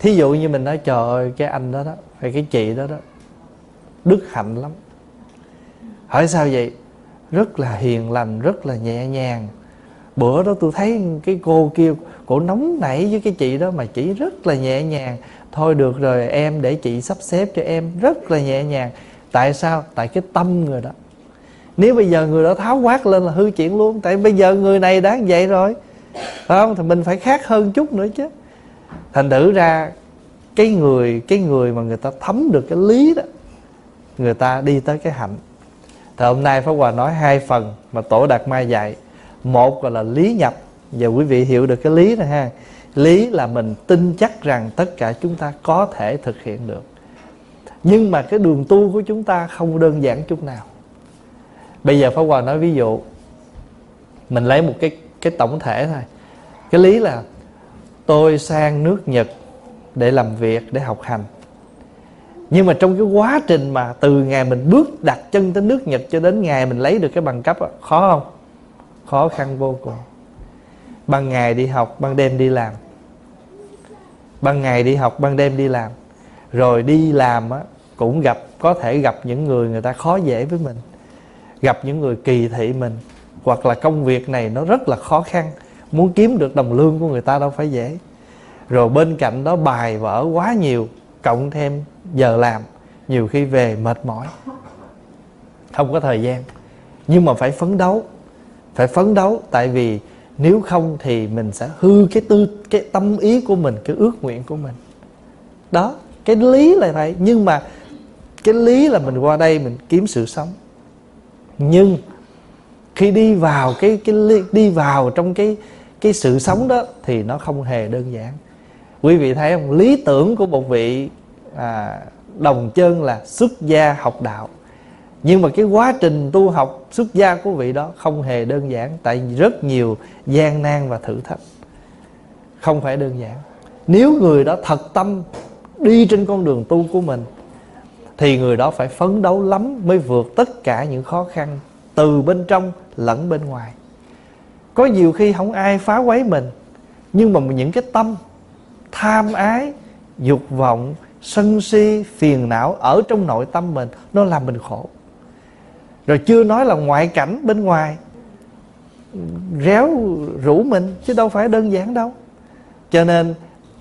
thí dụ như mình nói, trời ơi, cái anh đó đó, hay cái chị đó đó, đức hạnh lắm. Hỏi sao vậy? Rất là hiền lành, rất là nhẹ nhàng. Bữa đó tôi thấy cái cô kia, cổ nóng nảy với cái chị đó mà chỉ rất là nhẹ nhàng. Thôi được rồi, em để chị sắp xếp cho em. Rất là nhẹ nhàng. Tại sao? Tại cái tâm người đó. Nếu bây giờ người đó tháo quát lên là hư chuyện luôn, tại bây giờ người này đáng vậy rồi. Phải không? Thì mình phải khác hơn chút nữa chứ thành thử ra, cái người cái người mà người ta thấm được cái lý đó, người ta đi tới cái hạnh. Thì hôm nay Pháp Hòa nói hai phần mà Tổ Đạt Mai dạy. Một gọi là lý nhập, và quý vị hiểu được cái lý này ha. Lý là mình tin chắc rằng tất cả chúng ta có thể thực hiện được. Nhưng mà cái đường tu của chúng ta không đơn giản chút nào. Bây giờ Pháp Hòa nói ví dụ, Mình lấy một cái cái tổng thể thôi. Cái lý là Tôi sang nước Nhật để làm việc, để học hành. Nhưng mà trong cái quá trình mà từ ngày mình bước đặt chân tới nước Nhật cho đến ngày mình lấy được cái bằng cấp đó, khó không? Khó khăn vô cùng. Ban ngày đi học ban đêm đi làm. Ban ngày đi học ban đêm đi làm. Rồi đi làm á cũng gặp có thể gặp những người người ta khó dễ với mình. Gặp những người kỳ thị mình hoặc là công việc này nó rất là khó khăn muốn kiếm được đồng lương của người ta đâu phải dễ. Rồi bên cạnh đó bài vở quá nhiều, cộng thêm giờ làm, nhiều khi về mệt mỏi. Không có thời gian. Nhưng mà phải phấn đấu, phải phấn đấu, tại vì nếu không thì mình sẽ hư cái tư, cái tâm ý của mình, cái ước nguyện của mình. Đó, cái lý là vậy. Nhưng mà cái lý là mình qua đây mình kiếm sự sống. Nhưng khi đi vào cái cái, đi vào trong cái cái sự sống đó thì nó không hề đơn giản. Quý vị thấy không? Lý tưởng của một vị à, đồng chân là xuất gia học đạo. Nhưng mà cái quá trình tu học xuất gia của vị đó không hề đơn giản tại rất nhiều gian nan và thử thách. Không phải đơn giản. Nếu người đó thật tâm đi trên con đường tu của mình thì người đó phải phấn đấu lắm mới vượt tất cả những khó khăn từ bên trong lẫn bên ngoài có nhiều khi không ai phá quấy mình, nhưng mà những cái tâm, tham ái, dục vọng, sân si, phiền não ở trong nội tâm mình, nó làm mình khổ. Rồi chưa nói là ngoại cảnh bên ngoài, réo rủ mình, chứ đâu phải đơn giản đâu. Cho nên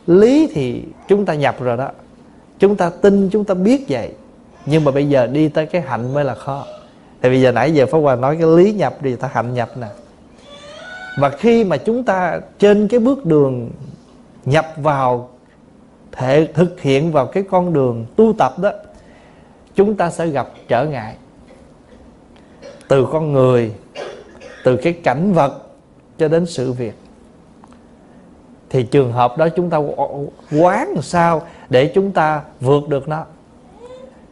lý thì chúng ta nhập rồi đó. Chúng ta tin, chúng ta biết vậy. Nhưng mà bây giờ đi tới cái hạnh mới là khó. Thì bây giờ nãy giờ Pháp Hòa nói cái lý nhập thì ta hạnh nhập nè và khi mà chúng ta trên cái bước đường nhập vào thể thực hiện vào cái con đường tu tập đó, chúng ta sẽ gặp trở ngại. Từ con người, từ cái cảnh vật cho đến sự việc. Thì trường hợp đó chúng ta quán sao để chúng ta vượt được nó?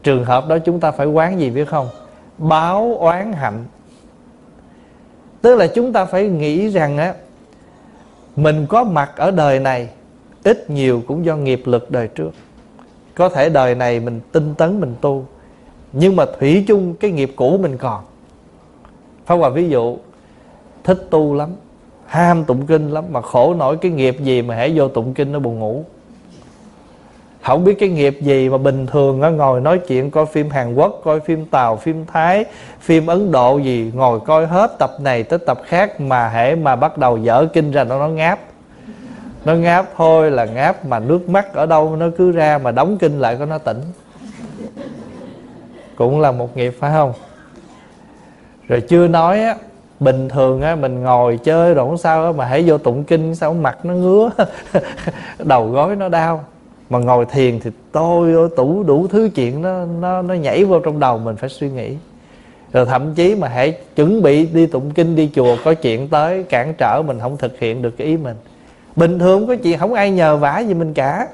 Trường hợp đó chúng ta phải quán gì biết không? Báo oán hạnh tức là chúng ta phải nghĩ rằng á, mình có mặt ở đời này ít nhiều cũng do nghiệp lực đời trước. Có thể đời này mình tinh tấn, mình tu, nhưng mà thủy chung cái nghiệp cũ mình còn. Pháp Hòa ví dụ, Thích tu lắm, Ham tụng kinh lắm, Mà khổ nổi cái nghiệp gì mà hãy vô tụng kinh nó buồn ngủ. Không biết cái nghiệp gì mà bình thường nó Ngồi nói chuyện coi phim Hàn Quốc Coi phim Tàu, phim Thái Phim Ấn Độ gì Ngồi coi hết tập này tới tập khác Mà hễ mà bắt đầu dở kinh ra nó nó ngáp. Nó ngáp thôi là ngáp mà nước mắt ở đâu nó cứ ra mà đóng kinh lại có nó tỉnh. Cũng là một nghiệp phải không? Rồi chưa nói á bình thường á mình ngồi chơi rồi sao á mà hãy vô tụng kinh sao mặt nó ngứa. Đầu gối nó đau mà ngồi thiền thì tôi tủ đủ thứ chuyện nó nó nó nhảy vô trong đầu mình phải suy nghĩ. Rồi thậm chí mà hãy chuẩn bị đi tụng kinh đi chùa có chuyện tới cản trở mình không thực hiện được cái ý mình. Bình thường có chuyện không ai nhờ vả gì mình cả.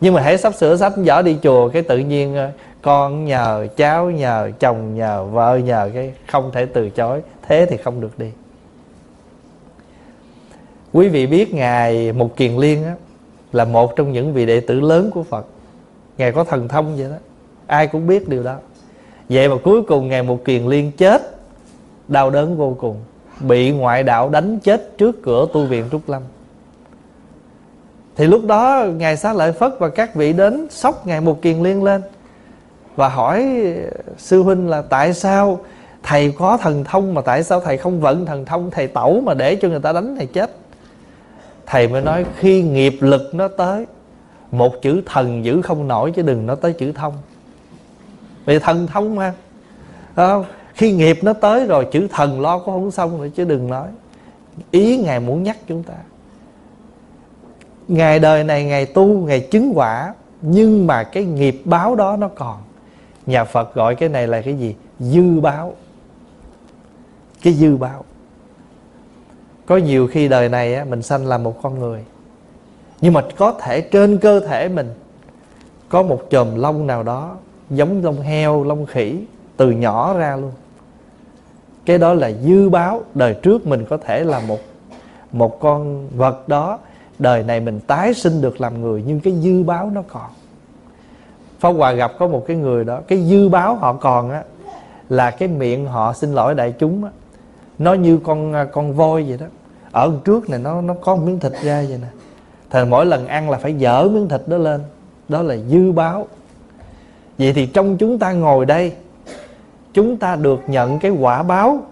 Nhưng mà hãy sắp sửa sắp giỏ đi chùa cái tự nhiên ờ, con nhờ cháu nhờ chồng nhờ vợ nhờ cái không thể từ chối. Thế thì không được đi. Quý vị biết ngài một kiền liên á, là một trong những vị đệ tử lớn của phật. Ngài có thần thông vậy đó. Ai cũng biết điều đó. Vậy mà cuối cùng ngài một kiền liên chết, đau đớn vô cùng, bị ngoại đạo đánh chết trước cửa tu viện trúc lâm. Thì lúc đó ngài xá lợi phất và các vị đến sóc ngài một kiền liên lên và hỏi, sư huynh, là tại sao thầy có thần thông mà tại sao thầy không vận thần thông, thầy tẩu mà để cho người ta đánh thầy chết? Thầy mới nói, khi nghiệp lực nó tới, một chữ thần giữ không nổi chứ đừng nói tới chữ thông. Vì thần thông mà. Không? khi nghiệp nó tới rồi, chữ thần lo cũng không xong rồi chứ đừng nói. Ý ngài muốn nhắc chúng ta. Ngày đời này ngày tu ngày chứng quả, nhưng mà cái nghiệp báo đó nó còn. Nhà phật gọi cái này là cái gì? Dư báo. Cái dư báo có nhiều khi đời này á, mình sanh là một con người. Nhưng mà có thể trên cơ thể mình có một chòm lông nào đó giống lông heo lông khỉ từ nhỏ ra luôn. Cái đó là dư báo đời trước mình có thể là một một con vật đó. Đời này mình tái sinh được làm người nhưng cái dư báo nó còn. Pháp Hòa gặp có một cái người đó Cái dư báo họ còn á Là cái miệng họ xin lỗi đại chúng á. Nó như con à, con voi vậy đó. Ở trước này, nó nó có một miếng thịt ra vậy nè. Thành mỗi lần ăn là phải dở miếng thịt đó lên. Đó là dư báo. Vậy thì trong chúng ta ngồi đây, Chúng ta được nhận cái quả báo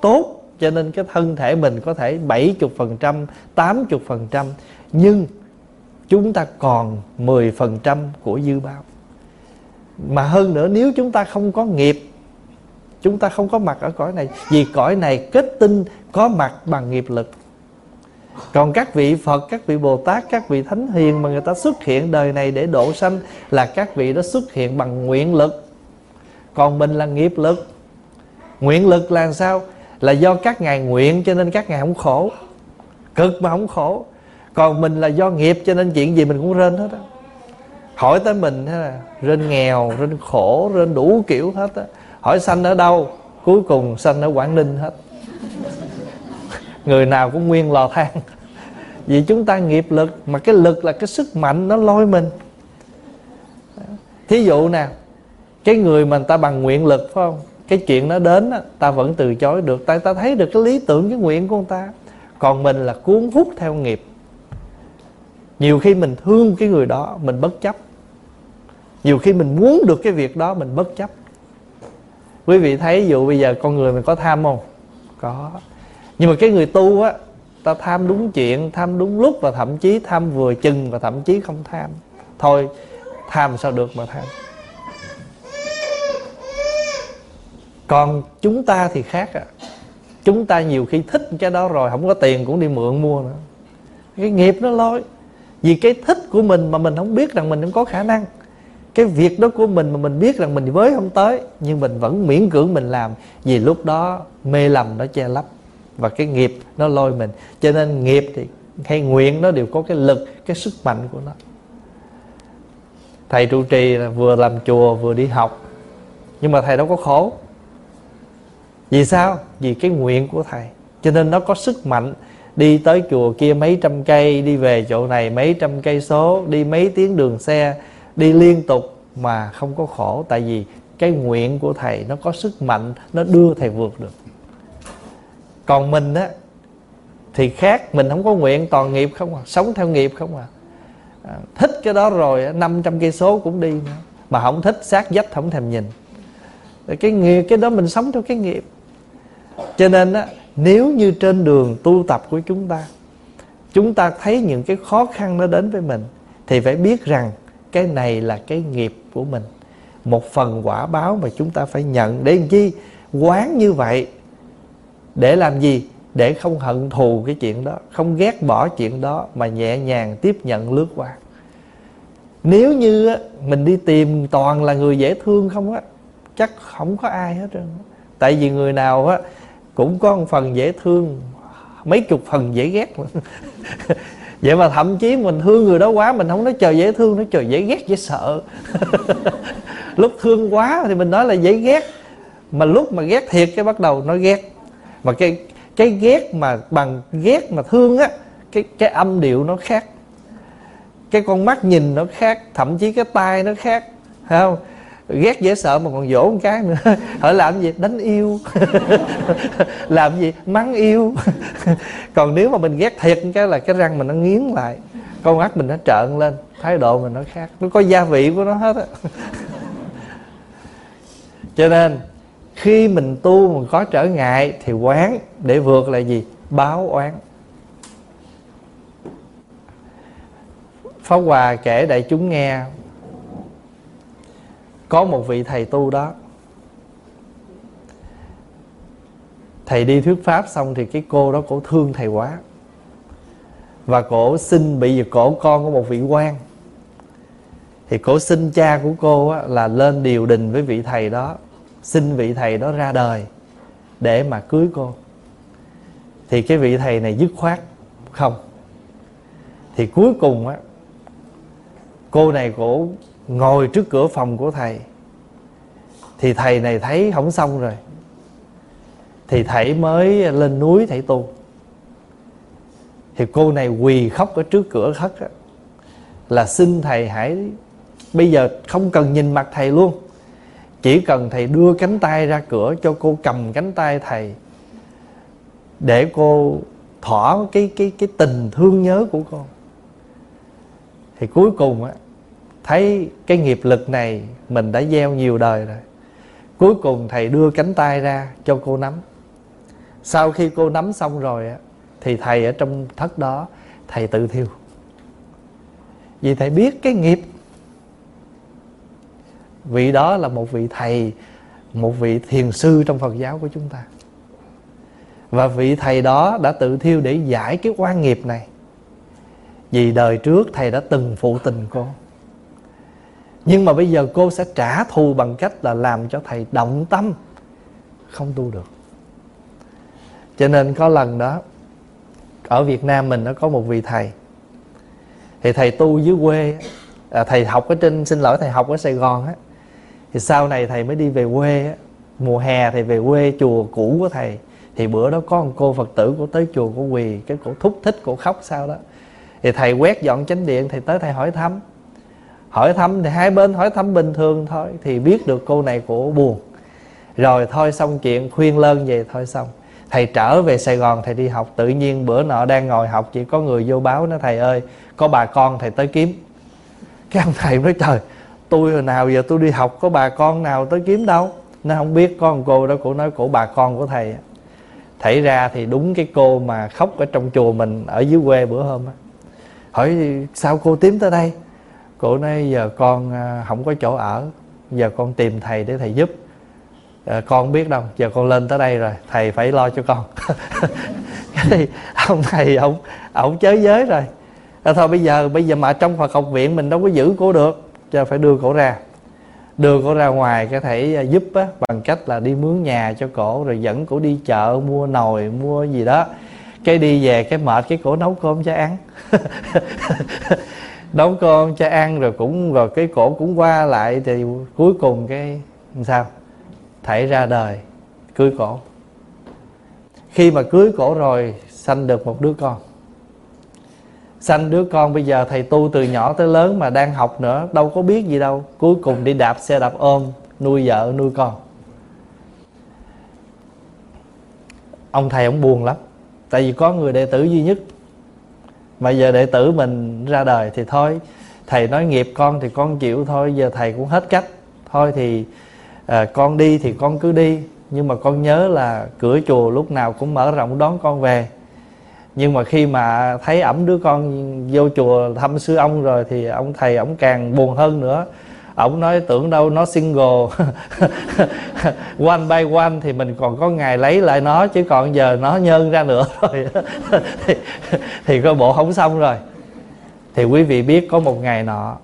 Tốt, Cho nên cái thân thể mình có thể 70% 80% Nhưng Chúng ta còn 10% của dư báo. Mà hơn nữa, nếu chúng ta không có nghiệp Chúng ta không có mặt ở cõi này Vì cõi này kết tinh có mặt bằng nghiệp lực còn các vị Phật, các vị Bồ Tát, các vị Thánh Hiền mà người ta xuất hiện đời này để độ sanh là các vị đó xuất hiện bằng nguyện lực. Còn mình là nghiệp lực. Nguyện lực là sao? Là do các ngài nguyện cho nên các ngài không khổ. Cực mà không khổ. Còn mình là do nghiệp cho nên chuyện gì mình cũng rên hết á. Hỏi tới mình thế là rên nghèo, rên khổ, rên đủ kiểu hết á. Hỏi sanh ở đâu? Cuối cùng sanh ở Quảng Ninh hết. Người nào cũng nguyên lò than. Vì chúng ta nghiệp lực, mà cái lực là cái sức mạnh, nó lôi mình. Thí dụ nè, cái người mà người ta bằng nguyện lực, phải không? Cái chuyện nó đến ta vẫn từ chối được. Tại ta thấy được cái lý tưởng, cái nguyện của người ta. Còn mình là cuốn hút theo nghiệp. Nhiều khi mình thương cái người đó, mình bất chấp. Nhiều khi mình muốn được cái việc đó, mình bất chấp quý vị thấy ví dụ bây giờ con người mình có tham không? Có. Nhưng mà cái người tu á, ta tham đúng chuyện, tham đúng lúc và thậm chí tham vừa chừng và thậm chí không tham. Thôi, tham sao được mà tham? Còn chúng ta thì khác à chúng ta nhiều khi thích cái đó rồi, không có tiền cũng đi mượn mua nữa. Cái nghiệp nó lôi. Vì cái thích của mình mà mình không biết rằng mình không có khả năng cái việc đó của mình mà mình biết rằng mình với không tới, nhưng mình vẫn miễn cưỡng mình làm, vì lúc đó mê lầm nó che lấp và cái nghiệp nó lôi mình. Cho nên nghiệp thì, hay nguyện nó đều có cái lực, cái sức mạnh của nó. Thầy trụ trì là vừa làm chùa, vừa đi học. Nhưng mà thầy đâu có khổ. Vì sao? Vì cái nguyện của thầy. Cho nên nó có sức mạnh đi tới chùa kia mấy trăm cây, đi về chỗ này mấy trăm cây số, đi mấy tiếng đường xe, đi liên tục mà không có khổ. Tại vì cái nguyện của thầy nó có sức mạnh nó đưa thầy vượt được. Còn mình á thì khác mình không có nguyện toàn nghiệp không à sống theo nghiệp không à, à thích cái đó rồi năm trăm cây số cũng đi nữa. Mà không thích sát dách không thèm nhìn. Cái nghiệp cái đó mình sống theo cái nghiệp. Cho nên á nếu như trên đường tu tập của chúng ta chúng ta thấy những cái khó khăn nó đến với mình thì phải biết rằng cái này là cái nghiệp của mình. Một phần quả báo mà chúng ta phải nhận để làm chi? Quán như vậy để làm gì? Để không hận thù cái chuyện đó, không ghét bỏ chuyện đó mà nhẹ nhàng tiếp nhận lướt qua. Nếu như mình đi tìm toàn là người dễ thương không á, chắc không có ai hết trơn tại vì người nào á, cũng có một phần dễ thương, mấy chục phần dễ ghét vậy mà thậm chí mình thương người đó quá, mình không nói chờ dễ thương, nói chờ dễ ghét, dễ sợ. Lúc thương quá thì mình nói là dễ ghét. Mà lúc mà ghét thiệt cái bắt đầu nó ghét. Mà cái cái ghét mà bằng ghét mà thương á, cái cái âm điệu nó khác. Cái con mắt nhìn nó khác, thậm chí cái tai nó khác. Phải không? Ghét dễ sợ mà còn dỗ một cái nữa. Hỏi làm gì? Đánh yêu. Làm gì? Mắng yêu. Còn nếu mà mình ghét thiệt cái là cái răng mình nó nghiến lại. Con mắt mình nó trợn lên. Thái độ mình nó khác. Nó có gia vị của nó hết á. Cho nên, khi mình tu mình có trở ngại thì quán để vượt là gì? Báo oán. Pháp Hòa kể đại chúng nghe có một vị thầy tu đó. Thầy đi thuyết pháp xong thì cái cô đó cổ thương thầy quá. Và cổ xin bị vì cổ con của một vị quan. Thì cổ xin cha của cô á, là lên điều đình với vị thầy đó Xin vị thầy đó ra đời Để mà cưới cô. Thì cái vị thầy này dứt khoát Không. Thì cuối cùng á cô này cổ ngồi trước cửa phòng của thầy thì thầy này thấy không xong rồi. Thì thầy mới lên núi thầy tu. Thì cô này quỳ khóc ở trước cửa khất á, là xin thầy hãy bây giờ không cần nhìn mặt thầy luôn. Chỉ cần thầy đưa cánh tay ra cửa cho cô cầm cánh tay thầy để cô thỏa cái cái cái tình thương nhớ của con thì cuối cùng á thấy cái nghiệp lực này mình đã gieo nhiều đời rồi. Cuối cùng thầy đưa cánh tay ra cho cô nắm. Sau khi cô nắm xong rồi á, thì thầy ở trong thất đó, thầy tự thiêu. Vì thầy biết cái nghiệp. Vị đó là một vị thầy, một vị thiền sư trong phật giáo của chúng ta. Và vị thầy đó đã tự thiêu để giải cái quan nghiệp này. Vì đời trước thầy đã từng phụ tình cô nhưng mà bây giờ cô sẽ trả thù bằng cách là làm cho thầy động tâm không tu được. Cho nên có lần đó ở Việt Nam mình nó có một vị thầy. Thì thầy tu dưới quê à, thầy học ở trên xin lỗi thầy học ở Sài Gòn á. Thì sau này thầy mới đi về quê á. Mùa hè thì về quê chùa cũ của thầy. Thì bữa đó có một cô phật tử của tới chùa của quỳ cái cổ thúc thích cổ khóc sao đó. Thì thầy quét dọn chánh điện thầy tới thầy hỏi thăm hỏi thăm thì hai bên hỏi thăm bình thường thôi, thì biết được cô này cổ buồn. Rồi thôi xong chuyện, khuyên lơn về thôi xong. Thầy trở về sài gòn, thầy đi học. Tự nhiên bữa nọ đang ngồi học, chỉ có người vô báo nói, thầy ơi, có bà con thầy tới kiếm. Cái ông thầy nói, trời, tôi hồi nào giờ tôi đi học, có bà con nào tới kiếm đâu. Nó không biết, có cô đó cổ nói, cổ bà con của thầy thảy ra thì đúng cái cô mà khóc ở trong chùa mình ở dưới quê bữa hôm á. Hỏi, sao cô tím tới đây? Cổ nói giờ con à, không có chỗ ở giờ con tìm thầy để thầy giúp. À, con không biết đâu giờ con lên tới đây rồi thầy phải lo cho con. Thì ông thầy ông ông chới giới rồi. À, thôi bây giờ bây giờ mà trong Phật học viện mình đâu có giữ cổ được cho phải đưa cổ ra. Đưa cổ ra ngoài cái thể à, giúp á, bằng cách là đi mướn nhà cho cổ rồi dẫn cổ đi chợ mua nồi mua gì đó. Cái đi về cái mệt cái cổ nấu cơm cho ăn. nấu cơm, cho ăn, rồi cũng, rồi cái cổ cũng qua lại thì cuối cùng cái sao? Thảy ra đời, cưới cổ. Khi mà cưới cổ rồi, sanh được một đứa con. Sanh đứa con, bây giờ thầy tu từ nhỏ tới lớn mà đang học nữa, đâu có biết gì đâu. Cuối cùng đi đạp xe đạp ôm, nuôi vợ, nuôi con. Ông thầy ông buồn lắm. Tại vì có người đệ tử duy nhất mà giờ đệ tử mình ra đời thì thôi thầy nói nghiệp con thì con chịu thôi giờ thầy cũng hết cách. Thôi thì à, con đi thì con cứ đi nhưng mà con nhớ là cửa chùa lúc nào cũng mở rộng đón con về. Nhưng mà khi mà thấy ẩm đứa con vô chùa thăm sư ông rồi thì ông thầy ông càng buồn hơn nữa ông nói tưởng đâu nó single. One by one thì mình còn có ngày lấy lại nó chứ còn giờ nó nhân ra nữa rồi. Thì, thì coi bộ không xong rồi. Thì quý vị biết có một ngày nọ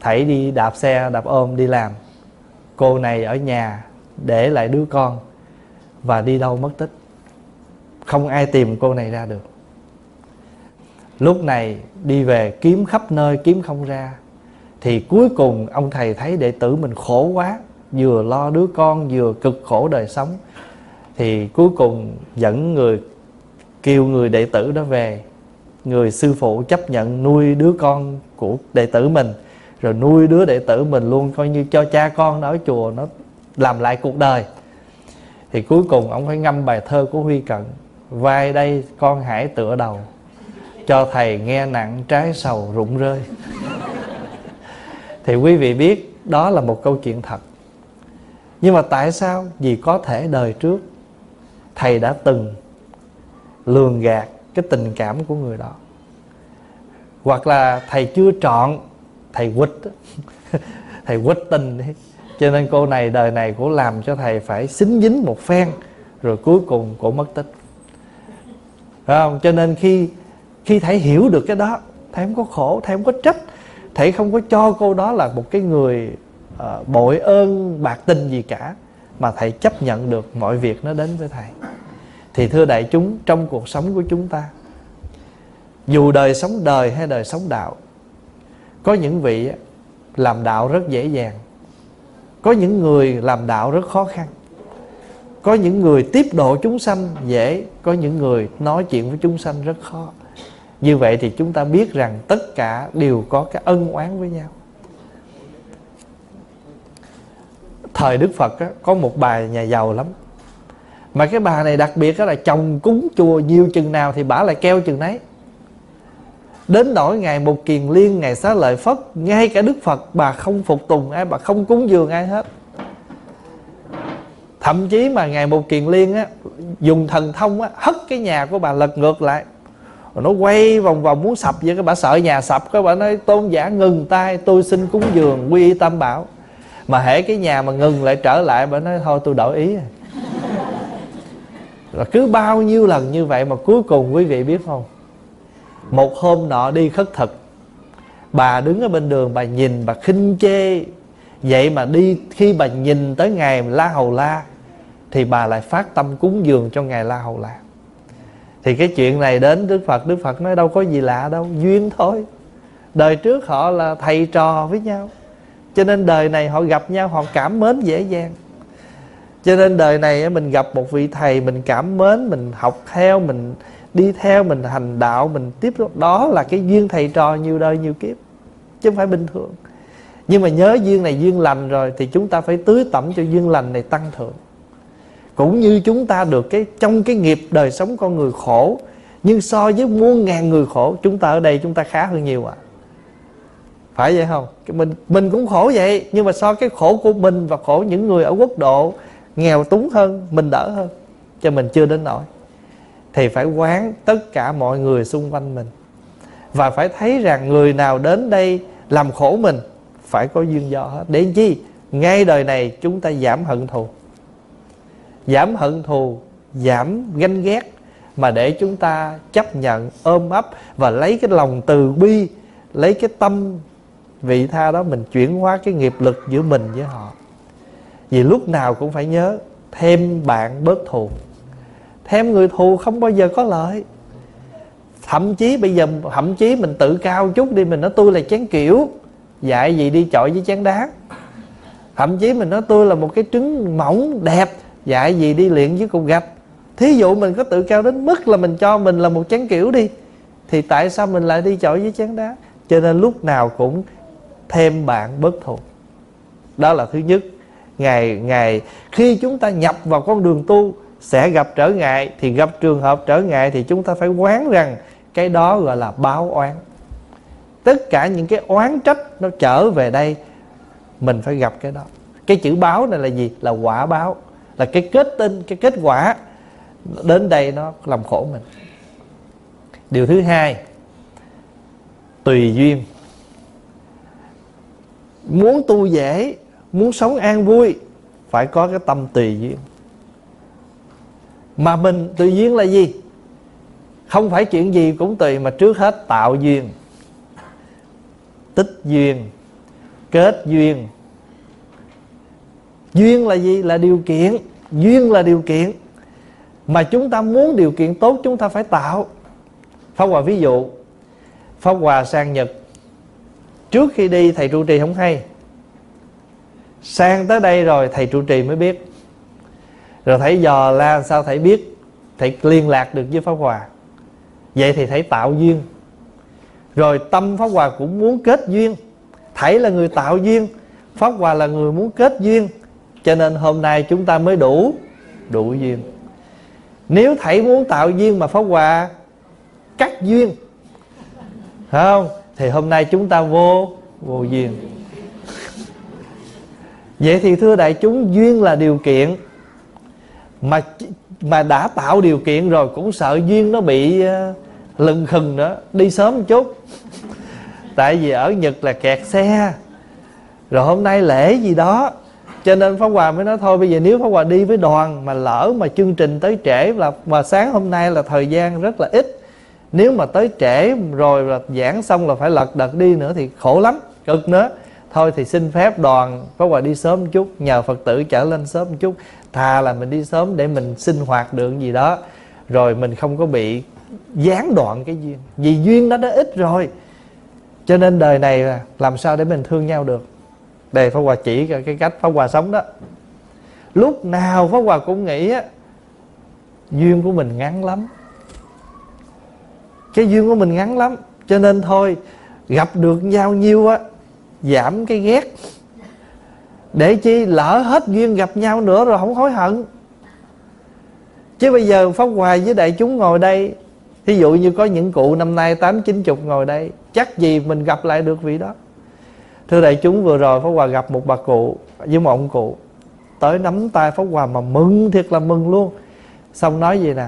thảy đi đạp xe đạp ôm đi làm. Cô này ở nhà để lại đứa con và đi đâu mất tích. Không ai tìm cô này ra được. Lúc này đi về kiếm khắp nơi kiếm không ra thì cuối cùng ông thầy thấy đệ tử mình khổ quá, vừa lo đứa con, vừa cực khổ đời sống. Thì cuối cùng dẫn người, kêu người đệ tử đó về. Người sư phụ chấp nhận nuôi đứa con của đệ tử mình, rồi nuôi đứa đệ tử mình luôn coi như cho cha con nó ở chùa, nó làm lại cuộc đời. Thì cuối cùng ông phải ngâm bài thơ của huy cận, vai đây con hãy tựa đầu, cho thầy nghe nặng trái sầu rụng rơi thì quý vị biết đó là một câu chuyện thật. Nhưng mà tại sao? Vì có thể đời trước, thầy đã từng lường gạt cái tình cảm của người đó. Hoặc là thầy chưa chọn thầy quýt thầy quýt tình đấy. Cho nên cô này, đời này cũng làm cho thầy phải xính dính một phen, rồi cuối cùng cổ mất tích. Phải không? Cho nên khi khi thầy hiểu được cái đó, thầy không có khổ, thầy không có trách thầy không có cho cô đó là một cái người uh, bội ơn bạc tình gì cả mà thầy chấp nhận được mọi việc nó đến với thầy. Thì thưa đại chúng trong cuộc sống của chúng ta dù đời sống đời hay đời sống đạo có những vị làm đạo rất dễ dàng có những người làm đạo rất khó khăn có những người tiếp độ chúng sanh dễ có những người nói chuyện với chúng sanh rất khó như vậy thì chúng ta biết rằng tất cả đều có cái ân oán với nhau. Thời đức phật á, có một bà nhà giàu lắm. Mà cái bà này đặc biệt là chồng cúng chùa nhiều chừng nào thì bà lại keo chừng nấy. Đến nỗi ngày một kiền liên ngày xá lợi phất ngay cả đức phật bà không phục tùng ai bà không cúng dường ai hết. Thậm chí mà ngày một kiền liên á dùng thần thông á hất cái nhà của bà lật ngược lại rồi nó quay vòng vòng muốn sập vậy, cái bà sợ nhà sập, cái bà nói, tôn giả ngừng tay, tôi xin cúng dường quy y tam bảo. Mà hễ cái nhà mà ngừng lại trở lại, bà nói, thôi tôi đổi ý. Rồi cứ bao nhiêu lần như vậy mà cuối cùng quý vị biết không? Một hôm nọ đi khất thực, bà đứng ở bên đường, bà nhìn, bà khinh chê. Vậy mà đi, khi bà nhìn tới ngày la hầu la, thì bà lại phát tâm cúng dường cho ngài la hầu la thì cái chuyện này đến đức phật đức phật nói đâu có gì lạ đâu, duyên thôi. Đời trước họ là thầy trò với nhau. Cho nên đời này họ gặp nhau, họ cảm mến dễ dàng. Cho nên đời này mình gặp một vị thầy, mình cảm mến, mình học theo, mình đi theo, mình hành đạo, mình tiếp đó là cái duyên thầy trò nhiều đời nhiều kiếp, chứ không phải bình thường. Nhưng mà nhớ duyên này duyên lành rồi, thì chúng ta phải tưới tẩm cho duyên lành này tăng thượng cũng như chúng ta được cái, trong cái nghiệp đời sống con người khổ, nhưng so với muôn ngàn người khổ, chúng ta ở đây chúng ta khá hơn nhiều ạ. À. phải vậy không? Mình mình cũng khổ vậy, nhưng mà so cái khổ của mình và khổ những người ở quốc độ nghèo túng hơn, mình đỡ hơn, cho mình chưa đến nỗi. Thì phải quán tất cả mọi người xung quanh mình. Và phải thấy rằng người nào đến đây làm khổ mình, phải có duyên do hết. Để chi? Ngay đời này chúng ta giảm hận thù giảm hận thù, giảm ganh ghét, mà để chúng ta chấp nhận, ôm ấp và lấy cái lòng từ bi, lấy cái tâm vị tha đó mình chuyển hóa cái nghiệp lực giữa mình với họ. Vì lúc nào cũng phải nhớ, thêm bạn bớt thù. Thêm người thù không bao giờ có lợi. Thậm chí bây giờ, thậm chí mình tự cao chút đi, mình nói tôi là chén kiểu, dạy gì đi chọi với chén đá. Thậm chí mình nói tôi là một cái trứng mỏng, đẹp dạy gì đi luyện với cục gạch thí dụ mình có tự cao đến mức là mình cho mình là một chén kiểu đi, thì tại sao mình lại đi chọi với chén đá? Cho nên lúc nào cũng thêm bạn bất thù. Đó là thứ nhất. Ngày ngày, khi chúng ta nhập vào con đường tu, sẽ gặp trở ngại, thì gặp trường hợp trở ngại thì chúng ta phải quán rằng cái đó gọi là báo oán. Tất cả những cái oán trách nó trở về đây, mình phải gặp cái đó. Cái chữ báo này là gì? Là quả báo là cái kết tinh, cái kết quả đến đây nó làm khổ mình. Điều thứ hai, tùy duyên. Muốn tu dễ, muốn sống an vui, phải có cái tâm tùy duyên. Mà mình tùy duyên là gì? Không phải chuyện gì cũng tùy, mà trước hết tạo duyên, tích duyên, kết duyên duyên là gì? Là điều kiện. Duyên là điều kiện. Mà chúng ta muốn điều kiện tốt, chúng ta phải tạo. Pháp hòa ví dụ, pháp hòa sang nhật. Trước khi đi, thầy trụ trì không hay. Sang tới đây rồi, thầy trụ trì mới biết. Rồi thầy dò la sao thầy biết? Thầy liên lạc được với pháp hòa. Vậy thì thầy tạo duyên. Rồi tâm pháp hòa cũng muốn kết duyên. Thầy là người tạo duyên, pháp hòa là người muốn kết duyên cho nên hôm nay chúng ta mới đủ đủ duyên. Nếu thầy muốn tạo duyên mà pháp hòa, cắt duyên. Phải không? Thì hôm nay chúng ta vô vô duyên. Vậy thì thưa đại chúng, duyên là điều kiện. Mà mà đã tạo điều kiện rồi cũng sợ duyên nó bị ờ, lừng khừng nữa. Đi sớm một chút. Tại vì ở nhật là kẹt xe. Rồi hôm nay lễ gì đó cho nên pháp hòa mới nói thôi, bây giờ nếu pháp hòa đi với đoàn mà lỡ mà chương trình tới trễ là mà sáng hôm nay là thời gian rất là ít. Nếu mà tới trễ rồi là giảng xong là phải lật đật đi nữa thì khổ lắm, cực nữa. Thôi thì xin phép đoàn pháp hòa đi sớm một chút, nhờ phật tử trở lên sớm một chút. Thà là mình đi sớm để mình sinh hoạt được gì đó. Rồi mình không có bị gián đoạn cái duyên. Vì duyên đó đã ít rồi. Cho nên đời này làm sao để mình thương nhau được? Đây Pháp Hòa chỉ cái cách Pháp Hòa sống đó. Lúc nào Pháp Hòa cũng nghĩ á, Duyên của mình ngắn lắm. Cái duyên của mình ngắn lắm, Cho nên thôi, Gặp được nhau nhiêu á, Giảm cái ghét. Để chi lỡ hết duyên gặp nhau nữa Rồi không hối hận. Chứ bây giờ Pháp Hòa với đại chúng ngồi đây, Thí dụ như có những cụ năm nay tám chín chục ngồi đây, Chắc gì mình gặp lại được vị đó? Thưa đại chúng, vừa rồi Pháp Hòa gặp một bà cụ Với một ông cụ. Tới nắm tay Pháp Hòa mà mừng thiệt là mừng luôn. Xong nói gì nè?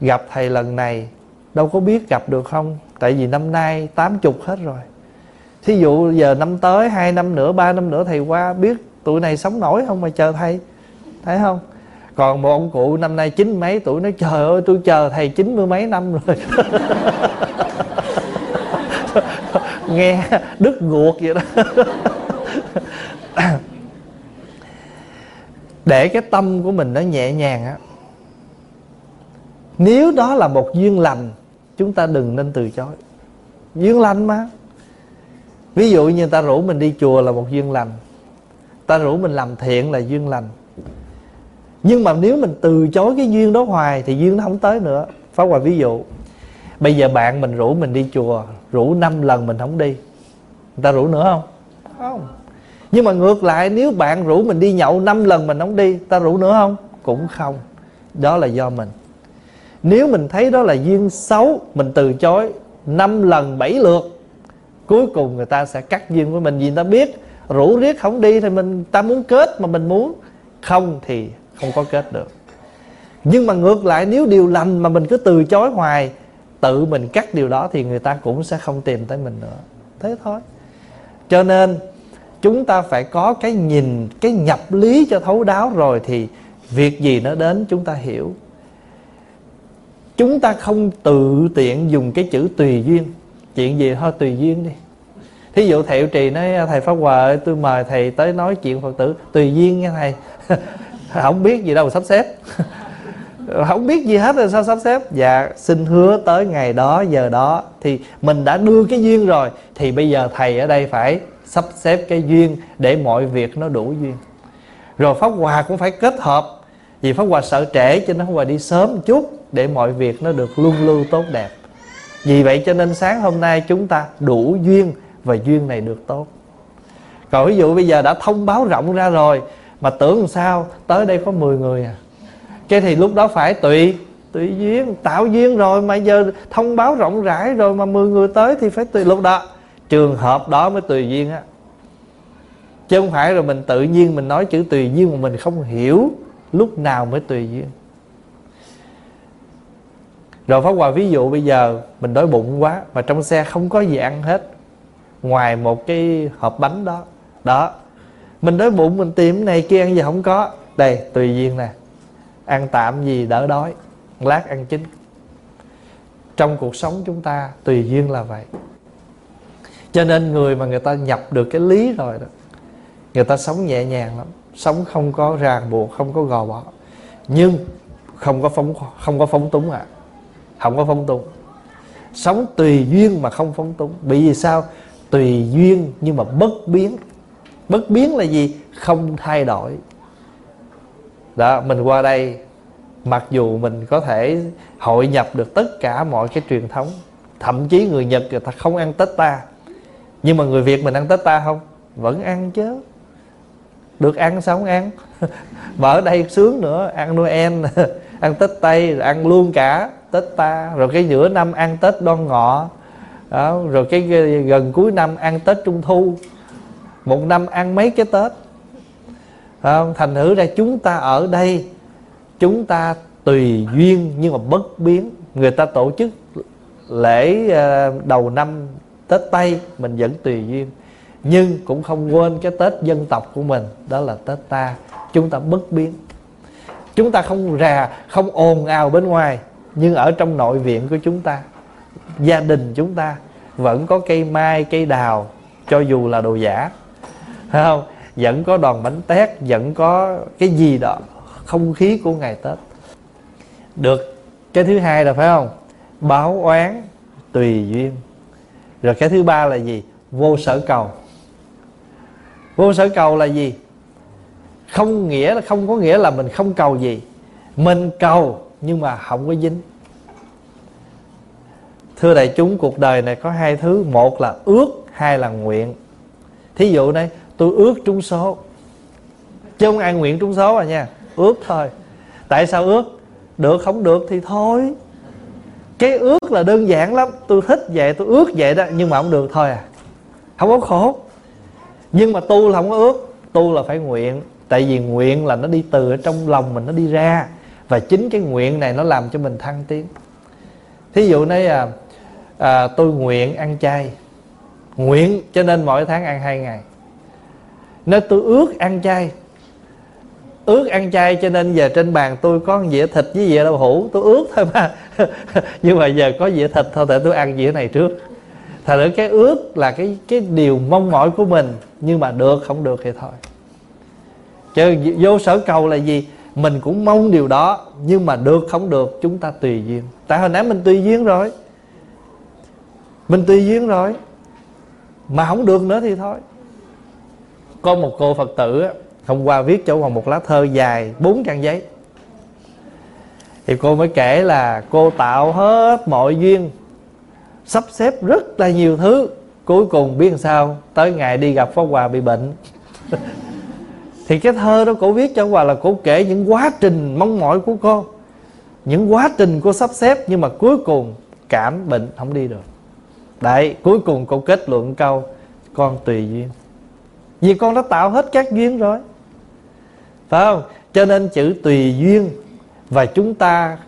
Gặp thầy lần này, Đâu có biết gặp được không? Tại vì năm nay tám chục hết rồi. Thí dụ giờ năm tới, hai năm nữa, ba năm nữa thầy qua, Biết tụi này sống nổi không mà chờ thầy? Thấy không? Còn một ông cụ năm nay chín mấy tuổi, nói, trời ơi, tôi chờ thầy chín mươi mấy năm rồi. nghe đứt ruột vậy đó. Để cái tâm của mình nó nhẹ nhàng á, nếu đó là một duyên lành, chúng ta đừng nên từ chối. Duyên lành mà. Ví dụ như ta rủ mình đi chùa là một duyên lành, ta rủ mình làm thiện là duyên lành. Nhưng mà nếu mình từ chối cái duyên đó hoài thì duyên nó không tới nữa. Phá hoài ví dụ, bây giờ bạn mình rủ mình đi chùa rủ năm lần mình không đi. Người ta rủ nữa không? Không. Nhưng mà ngược lại, nếu bạn rủ mình đi nhậu năm lần mình không đi, ta rủ nữa không? Cũng không. Đó là do mình. Nếu mình thấy đó là duyên xấu, mình từ chối năm lần, bảy lượt, cuối cùng người ta sẽ cắt duyên với mình. Vì người ta biết rủ riết không đi thì mình, ta muốn kết mà mình muốn. Không thì không có kết được. Nhưng mà ngược lại, nếu điều lành mà mình cứ từ chối hoài tự mình cắt điều đó thì người ta cũng sẽ không tìm tới mình nữa. Thế thôi. Cho nên, chúng ta phải có cái nhìn, cái nhập lý cho thấu đáo rồi thì việc gì nó đến chúng ta hiểu. Chúng ta không tự tiện dùng cái chữ tùy duyên. Chuyện gì thôi, tùy duyên đi. Thí dụ thầy trì nói à, thầy pháp hòa ơi, tôi mời thầy tới nói chuyện phật tử. Tùy duyên nha thầy. Không biết gì đâu sắp xếp. không biết gì hết rồi, sao sắp xếp? Dạ xin hứa tới ngày đó, giờ đó, thì mình đã đưa cái duyên rồi. Thì bây giờ thầy ở đây phải sắp xếp cái duyên để mọi việc nó đủ duyên. Rồi pháp hòa cũng phải kết hợp. Vì pháp hòa sợ trễ, cho nên pháp hòa đi sớm một chút để mọi việc nó được luân lưu tốt đẹp. Vì vậy cho nên sáng hôm nay chúng ta đủ duyên và duyên này được tốt. Còn ví dụ bây giờ đã thông báo rộng ra rồi, mà tưởng làm sao? Tới đây có 10 người à? Cái thì lúc đó phải tùy tùy duyên, tạo duyên rồi mà giờ thông báo rộng rãi rồi mà 10 người tới thì phải tùy. Lúc đó, trường hợp đó mới tùy duyên á. Chứ không phải rồi mình tự nhiên mình nói chữ tùy duyên mà mình không hiểu lúc nào mới tùy duyên. Rồi Pháp Hòa ví dụ bây giờ mình đói bụng quá Mà trong xe không có gì ăn hết, Ngoài một cái hộp bánh đó Đó. Mình đói bụng mình tìm này kia ăn gì không có. Đây, tùy duyên nè ăn tạm gì đỡ đói, lát ăn chính trong cuộc sống chúng ta, tùy duyên là vậy. Cho nên người mà người ta nhập được cái lý rồi đó, người ta sống nhẹ nhàng lắm. Sống không có ràng buộc, không có gò bó. Nhưng không có phóng, không có phóng túng à không có phóng túng. Sống tùy duyên mà không phóng túng. Bị vì sao? Tùy duyên nhưng mà bất biến. Bất biến là gì? Không thay đổi đó mình qua đây mặc dù mình có thể hội nhập được tất cả mọi cái truyền thống thậm chí người nhật người ta không ăn tết ta nhưng mà người việt mình ăn tết ta không? Vẫn ăn chứ. Được ăn sao không ăn? Mà ở đây sướng nữa ăn noel ăn tết tây rồi ăn luôn cả tết ta. Rồi cái giữa năm ăn tết đoan ngọ đó, rồi cái gần cuối năm ăn tết trung thu. Một năm ăn mấy cái tết? Không? thành thử ra chúng ta ở đây, chúng ta tùy duyên nhưng mà bất biến. Người ta tổ chức lễ ờ, đầu năm tết tây, mình vẫn tùy duyên. Nhưng cũng không quên cái tết dân tộc của mình, đó là tết ta. Chúng ta bất biến. Chúng ta không rà, không ồn ào bên ngoài, nhưng ở trong nội viện của chúng ta, gia đình chúng ta vẫn có cây mai, cây đào, cho dù là đồ giả. Không vẫn có đòn bánh tét, vẫn có cái gì đó, không khí của ngày tết. Được, cái thứ hai là phải không? Báo oán tùy duyên. Rồi cái thứ ba là gì? Vô sở cầu. Vô sở cầu là gì? Không nghĩa là, không có nghĩa là mình không cầu gì. Mình cầu nhưng mà không có dính. Thưa đại chúng, cuộc đời này có hai thứ. Một là ước, hai là nguyện. Thí dụ đây tôi ước trúng số. Chứ không ai nguyện trúng số à nha. Ước thôi. Tại sao ước? Được không được thì thôi. Cái ước là đơn giản lắm. Tôi thích vậy tôi ước vậy đó nhưng mà không được thôi à. Không có khổ. Nhưng mà tu là không có ước. Tu là phải nguyện. Tại vì nguyện là nó đi từ ở trong lòng mình nó đi ra. Và chính cái nguyện này nó làm cho mình thăng tiến. Thí dụ nói à, à tôi nguyện ăn chay. Nguyện cho nên mỗi tháng ăn hai ngày nó tôi ước ăn chay. Ước ăn chay cho nên giờ trên bàn tôi có dĩa thịt với dĩa đậu hũ. Tôi ước thôi mà. Nhưng mà giờ có dĩa thịt thôi để tôi ăn dĩa này trước. Thật ra cái ước là cái cái điều mong mỏi của mình, nhưng mà được, không được thì thôi. Chứ vô sở cầu là gì? Mình cũng mong điều đó, nhưng mà được, không được, chúng ta tùy duyên. Tại hồi nãy mình tùy duyên rồi. Mình tùy duyên rồi. Mà không được nữa thì thôi có một cô phật tử hôm qua viết cho hoàng một lá thơ dài bốn trang giấy. Thì cô mới kể là cô tạo hết mọi duyên, sắp xếp rất là nhiều thứ, cuối cùng biết làm sao? Tới ngày đi gặp pháp hòa bị bệnh. Thì cái thơ đó cô viết cho hòa là cô kể những quá trình mong mỏi của cô, những quá trình cô sắp xếp nhưng mà cuối cùng cảm bệnh không đi được. Đấy, cuối cùng cô kết luận câu, con tùy duyên vì con đã tạo hết các duyên rồi. Phải không? Cho nên chữ tùy duyên và chúng ta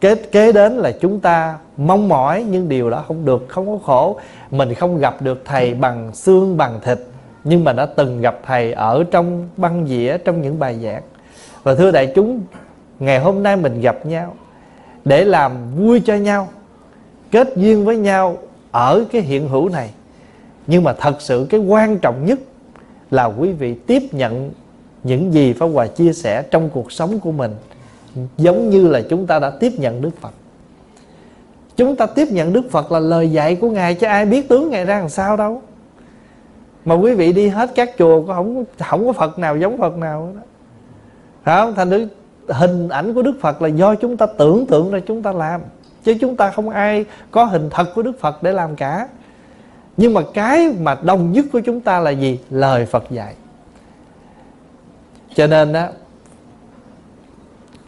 kế kế đến là chúng ta mong mỏi nhưng điều đó không được, không có khổ. Mình không gặp được thầy bằng xương, bằng thịt, nhưng mà đã từng gặp thầy ở trong băng dĩa, trong những bài giảng. Và thưa đại chúng, ngày hôm nay mình gặp nhau để làm vui cho nhau, kết duyên với nhau ở cái hiện hữu này. Nhưng mà thật sự cái quan trọng nhất là quý vị tiếp nhận những gì Pháp Hòa chia sẻ trong cuộc sống của mình, giống như là chúng ta đã tiếp nhận Đức Phật. Chúng ta tiếp nhận Đức Phật là lời dạy của Ngài, chứ ai biết tướng Ngài ra làm sao đâu. Mà quý vị đi hết các chùa có không không có Phật nào giống Phật nào đó phải không? Thành đức hình ảnh của Đức Phật là do chúng ta tưởng tượng ra chúng ta làm, chứ chúng ta không ai có hình thật của Đức Phật để làm cả nhưng mà cái mà đông nhất của chúng ta là gì? Lời Phật dạy. Cho nên đó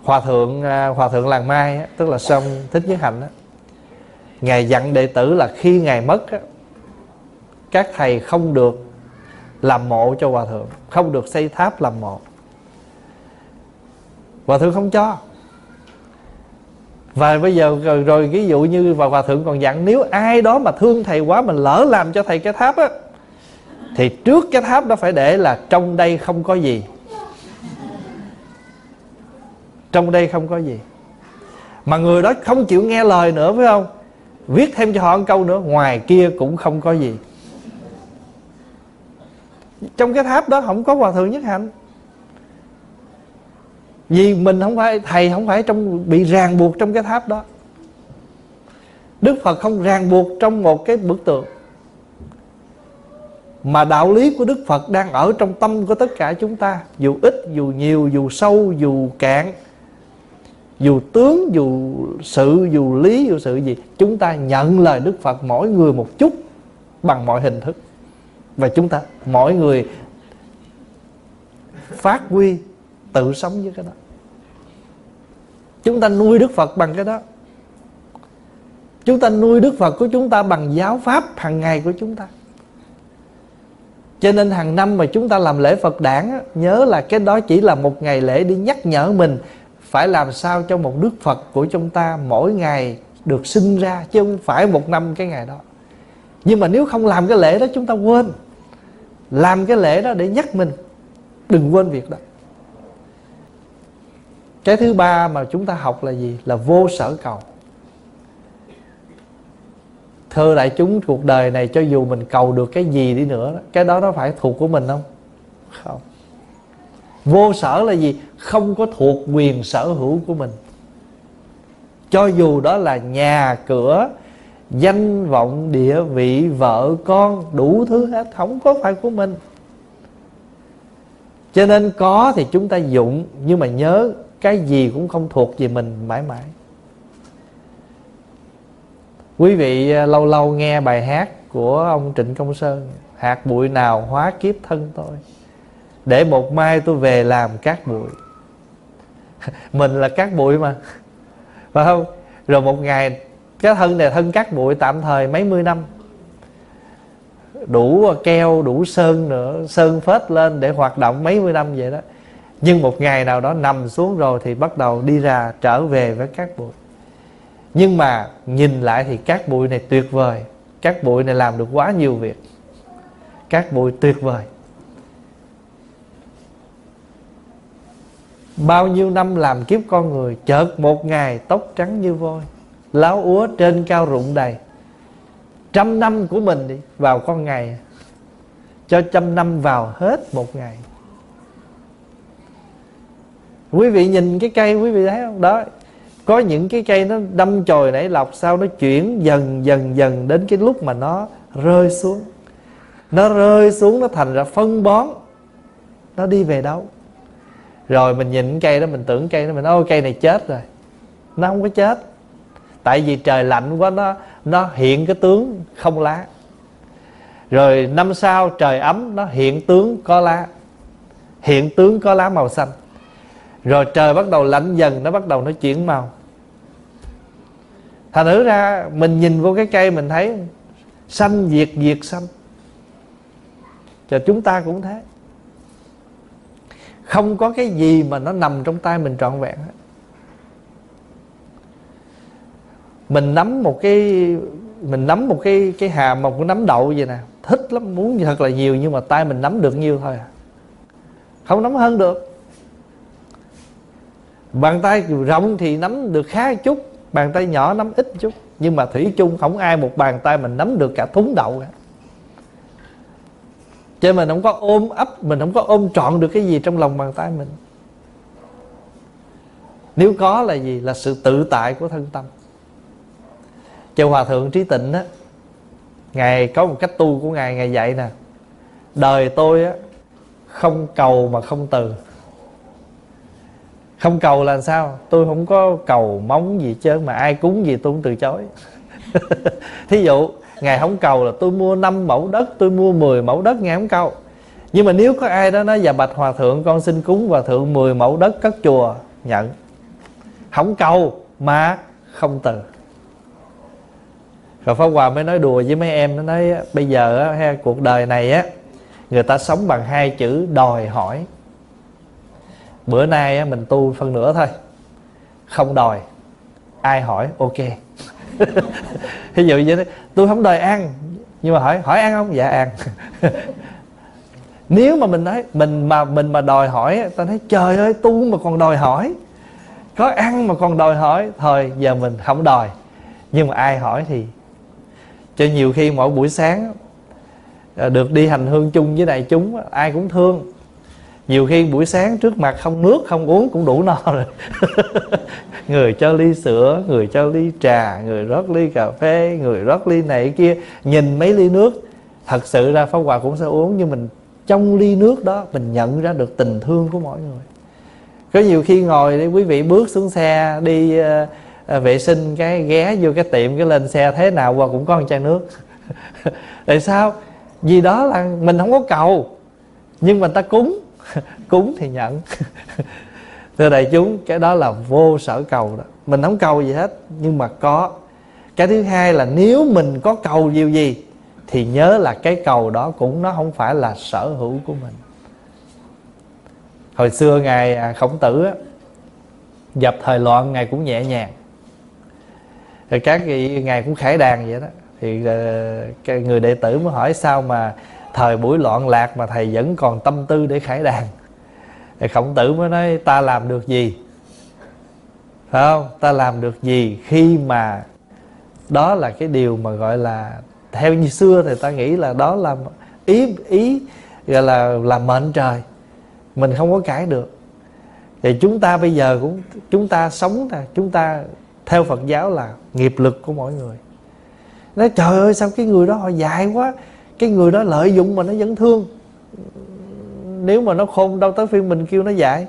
hòa thượng à, hòa thượng làng mai tức là sông thích nhất hạnh đó ngài dặn đệ tử là khi ngài mất các thầy không được làm mộ cho hòa thượng, không được xây tháp làm mộ. Hòa thượng không cho và bây giờ rồi, rồi ví dụ như và hòa thượng còn dặn nếu ai đó mà thương thầy quá mình lỡ làm cho thầy cái tháp á thì trước cái tháp đó phải để là trong đây không có gì. Trong đây không có gì. Mà người đó không chịu nghe lời nữa phải không? Viết thêm cho họ một câu nữa ngoài kia cũng không có gì. Trong cái tháp đó không có hòa thượng nhất hạnh vì mình không phải, thầy không phải trong, bị ràng buộc trong cái tháp đó. Đức phật không ràng buộc trong một cái bức tượng. Mà đạo lý của đức phật đang ở trong tâm của tất cả chúng ta. Dù ít, dù nhiều, dù sâu, dù cạn, dù tướng, dù sự, dù lý, dù sự gì, chúng ta nhận lời đức phật mỗi người một chút bằng mọi hình thức. Và chúng ta, mỗi người phát huy tự sống với cái đó chúng ta nuôi đức phật bằng cái đó. Chúng ta nuôi đức phật của chúng ta bằng giáo pháp hàng ngày của chúng ta. Cho nên hàng năm mà chúng ta làm lễ phật đản nhớ là cái đó chỉ là một ngày lễ đi nhắc nhở mình phải làm sao cho một đức phật của chúng ta mỗi ngày được sinh ra, chứ không phải một năm cái ngày đó. Nhưng mà nếu không làm cái lễ đó, chúng ta quên. Làm cái lễ đó để nhắc mình. Đừng quên việc đó cái thứ ba mà chúng ta học là gì? Là vô sở cầu. Thưa đại chúng cuộc đời này cho dù mình cầu được cái gì đi nữa, cái đó nó phải thuộc của mình không? Không. Vô sở là gì? Không có thuộc quyền sở hữu của mình. Cho dù đó là nhà, cửa, danh vọng, địa vị, vợ, con, đủ thứ hết, không có phải của mình. Cho nên có thì chúng ta dụng, nhưng mà nhớ cái gì cũng không thuộc về mình mãi mãi. Quý vị à, lâu lâu nghe bài hát của ông trịnh công sơn, hạt bụi nào hóa kiếp thân tôi, để một mai tôi về làm cát bụi. Mình là cát bụi mà, phải không? Rồi một ngày, cái thân này thân cát bụi tạm thời mấy mươi năm. Đủ à, keo, đủ sơn nữa, sơn phết lên để hoạt động mấy mươi năm vậy đó nhưng một ngày nào đó nằm xuống rồi thì bắt đầu đi ra trở về với các bụi. Nhưng mà nhìn lại thì các bụi này tuyệt vời. Các bụi này làm được quá nhiều việc. Các bụi tuyệt vời. Bao nhiêu năm làm kiếp con người, chợt một ngày tóc trắng như vôi láo úa trên cao rụng đầy. Trăm năm của mình đi, vào con ngày. Cho trăm năm vào hết một ngày quý vị nhìn cái cây, quý vị thấy không? Đó, có những cái cây nó đâm chồi nảy lọc, sau nó chuyển dần dần dần đến cái lúc mà nó rơi xuống. Nó rơi xuống, nó thành ra phân bón. Nó đi về đâu? Rồi mình nhìn cây đó, mình tưởng cây đó, mình nói cây này chết rồi. Nó không có chết. Tại vì trời lạnh quá, nó nó hiện cái tướng không lá. Rồi năm sau trời ấm, nó hiện tướng có lá. Hiện tướng có lá màu xanh rồi trời bắt đầu lạnh dần, nó bắt đầu nó chuyển màu. Thành thử ra, mình nhìn vô cái cây mình thấy xanh, diệt diệt xanh. Cho chúng ta cũng thế. Không có cái gì mà nó nằm trong tay mình trọn vẹn hết. Mình nắm một cái, mình nắm một cái cái hàm một cái nắm đậu vậy nè. Thích lắm, muốn thật là nhiều nhưng mà tay mình nắm được nhiêu thôi à. Không nắm hơn được bàn tay rộng thì nắm được khá chút, bàn tay nhỏ nắm ít chút. Nhưng mà thủy chung không ai một bàn tay mình nắm được cả thúng đậu cả. Cho mình không có ôm ấp, mình không có ôm trọn được cái gì trong lòng bàn tay mình. Nếu có là gì? Là sự tự tại của thân tâm. Cho hòa thượng trí tịnh á, ngài có một cách tu của ngài ngài dạy nè. Đời tôi á, không cầu mà không từ không cầu là sao? Tôi không có cầu móng gì chứ mà ai cúng gì tôi cũng từ chối. Thí dụ ngài không cầu là tôi mua 5 mẫu đất tôi mua 10 mẫu đất ngài không cầu. Nhưng mà nếu có ai đó nói và bạch hòa thượng con xin cúng hòa thượng 10 mẫu đất cất chùa. Nhận. Không cầu mà không từ. Rồi Pháp Hòa mới nói đùa với mấy em Nó nói bây giờ ha, cuộc đời này á Người ta sống bằng hai chữ đòi hỏi. Bữa nay mình tu phân nửa thôi. Không đòi. Ai hỏi? Ok. Ví dụ như thế, Tôi không đòi ăn. Nhưng mà hỏi hỏi ăn không? Dạ ăn. Nếu mà mình nói, Mình mà mình mà đòi hỏi Ta nói, trời ơi, tu mà còn đòi hỏi. Có ăn mà còn đòi hỏi. Thôi, giờ mình không đòi. Nhưng mà ai hỏi thì cho nhiều khi mỗi buổi sáng ờ, được đi hành hương chung với đại chúng ai cũng thương nhiều khi buổi sáng trước mặt không nước không uống cũng đủ no rồi. Người cho ly sữa người cho ly trà người rót ly cà phê người rót ly này kia. Nhìn mấy ly nước thật sự ra pháp hòa cũng sẽ uống nhưng mình trong ly nước đó mình nhận ra được tình thương của mọi người. Có nhiều khi ngồi đi quý vị bước xuống xe đi uh, vệ sinh cái ghé vô cái tiệm cái lên xe thế nào qua cũng có một chai nước. Tại sao? Vì đó là mình không có cầu nhưng mà ta cúng. cúng thì nhận. Thưa đại chúng cái đó là vô sở cầu đó. Mình không cầu gì hết nhưng mà có. Cái thứ hai là nếu mình có cầu điều gì thì nhớ là cái cầu đó cũng nó không phải là sở hữu của mình. Hồi xưa ngài à, khổng tử á, dập thời loạn ngài cũng nhẹ nhàng. Rồi các ngài cũng khải đàn vậy đó. Thì ờ, cái người đệ tử mới hỏi sao mà thời buổi loạn lạc mà thầy vẫn còn tâm tư để khải đàn. Thì khổng tử mới nói, ta làm được gì? Phải không? Ta làm được gì khi mà đó là cái điều mà, gọi là, theo như xưa thì ta nghĩ là đó là ý ý, gọi là là mệnh trời. Mình không có cãi được. Thì chúng ta bây giờ cũng, chúng ta sống là chúng ta theo Phật giáo là nghiệp lực của mỗi người. Nói, trời ơi, sao cái người đó họ dài quá cái người đó lợi dụng mà nó vẫn thương. Nếu mà nó khôn, đâu tới phiên mình kêu nó dạy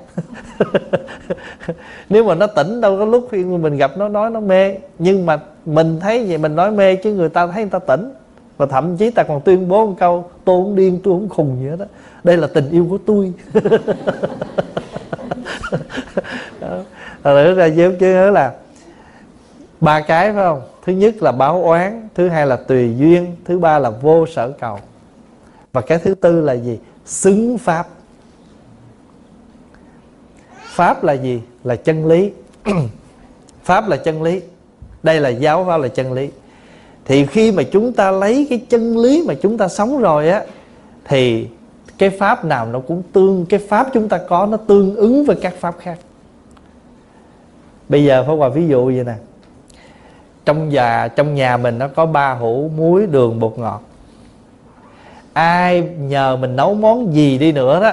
nếu mà nó tỉnh, đâu có lúc phiên mình gặp nó, nói nó mê. Nhưng mà mình thấy vậy, mình nói mê chứ người ta thấy người ta tỉnh. Và thậm chí ta còn tuyên bố một câu, tôi không điên, tôi không khùng gì hết đó. Đây là tình yêu của tôi. Thật ra chứ chứ là ba cái phải không? Thứ nhất là báo oán, thứ hai là tùy duyên, thứ ba là vô sở cầu. Và cái thứ tư là gì? Xứng pháp. Pháp là gì? Là chân lý. Pháp là chân lý. Đây là giáo pháp là chân lý. Thì khi mà chúng ta lấy cái chân lý mà chúng ta sống rồi á, thì cái pháp nào nó cũng tương, cái pháp chúng ta có nó tương ứng với các pháp khác. Bây giờ phải qua ví dụ vậy nè trong nhà trong nhà mình nó có ba hũ muối, đường, bột ngọt. Ai nhờ mình nấu món gì đi nữa đó,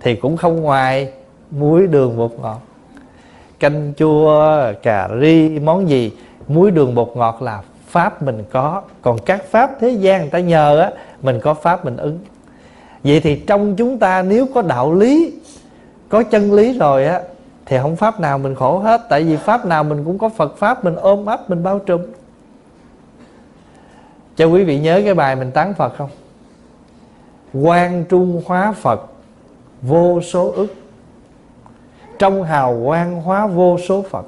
thì cũng không ngoài muối, đường, bột ngọt. Canh chua, cà ri, món gì, muối, đường, bột ngọt là pháp mình có. Còn các pháp thế gian người ta nhờ á, mình có pháp mình ứng. Vậy thì trong chúng ta nếu có đạo lý, có chân lý rồi á thì không pháp nào mình khổ hết, tại vì pháp nào mình cũng có phật pháp, mình ôm ấp, mình bao trùm. Cho quý vị nhớ cái bài mình tán phật không? Quan trung hóa phật, vô số ức. Trong hào quang hóa vô số phật,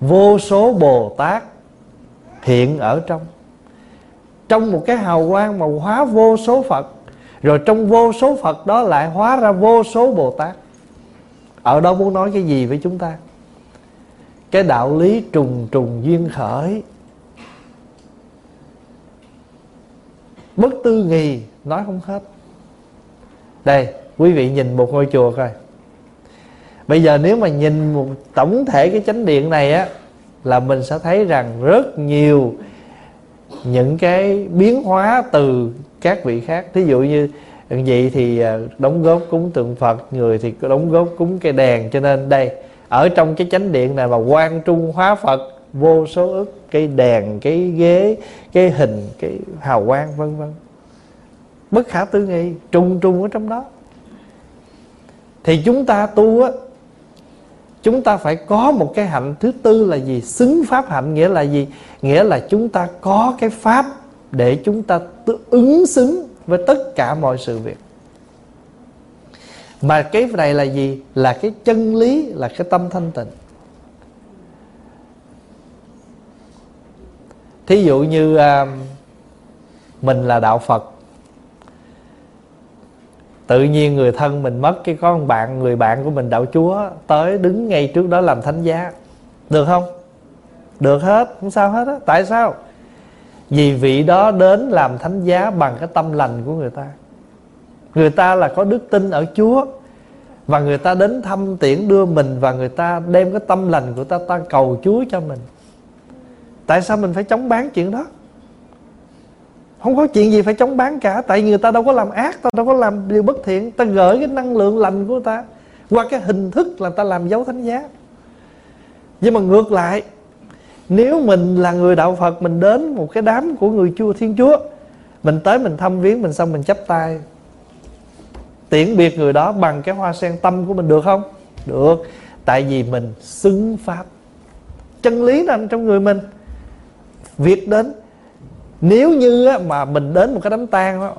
vô số bồ tát hiện ở trong. Trong một cái hào quang mà hóa vô số phật, rồi trong vô số phật đó lại hóa ra vô số bồ tát ở đó muốn nói cái gì với chúng ta? Cái đạo lý trùng trùng duyên khởi. Bất tư nghì, nói không hết. Đây, quý vị nhìn một ngôi chùa coi. Bây giờ nếu mà nhìn một tổng thể cái chánh điện này á, là mình sẽ thấy rằng rất nhiều những cái biến hóa từ các vị khác. Thí dụ như vậy thì ờ, đóng góp cúng tượng phật, người thì đóng góp cúng cây đèn. Cho nên đây, ở trong cái chánh điện này mà quan trung hóa phật, vô số ức cây đèn, cái ghế, cái hình, cái hào quang, vân vân. Bất khả tư nghị trung trung ở trong đó. Thì chúng ta tu á, chúng ta phải có một cái hạnh. Thứ tư là gì? Xứng pháp hạnh, nghĩa là gì? Nghĩa là chúng ta có cái pháp để chúng ta ứng xứng với tất cả mọi sự việc. Mà cái này là gì? Là cái chân lý, là cái tâm thanh tịnh. Thí dụ như à, mình là đạo phật. Tự nhiên người thân mình mất, cái có một bạn, người bạn của mình đạo chúa tới đứng ngay trước đó làm thánh giá. Được không? Được hết, không sao hết á. Tại sao? Vì vị đó đến làm thánh giá bằng cái tâm lành của người ta. Người ta là có đức tin ở chúa, và người ta đến thăm tiễn đưa mình, và người ta đem cái tâm lành của ta ta cầu chúa cho mình. Tại sao mình phải chống bán chuyện đó? Không có chuyện gì phải chống bán cả, tại người ta đâu có làm ác, ta đâu có làm điều bất thiện. Ta gửi cái năng lượng lành của ta qua cái hình thức là ta làm dấu thánh giá. Nhưng mà ngược lại nếu mình là người đạo phật mình đến một cái đám của người chua thiên chúa mình tới mình thăm viếng mình xong mình chấp tay. Tiễn biệt người đó bằng cái hoa sen tâm của mình được không? Được. Tại vì mình xứng pháp. Chân lý nằm trong người mình. Việc đến nếu như mà mình đến một cái đám tang đó,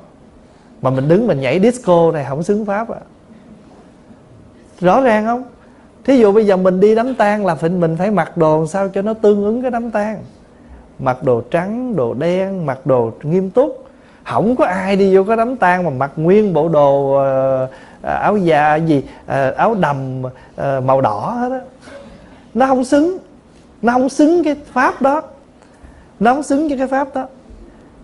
mà mình đứng mình nhảy disco này không xứng pháp à rõ ràng không? Thí dụ bây giờ mình đi đám tang là phải mình phải mặc đồ sao cho nó tương ứng cái đám tang. Mặc đồ trắng đồ đen mặc đồ nghiêm túc. Không có ai đi vô cái đám tang mà mặc nguyên bộ đồ uh, áo da gì uh, áo đầm uh, màu đỏ hết á. Nó không xứng. Nó không xứng cái pháp đó. Nó không xứng với cái pháp đó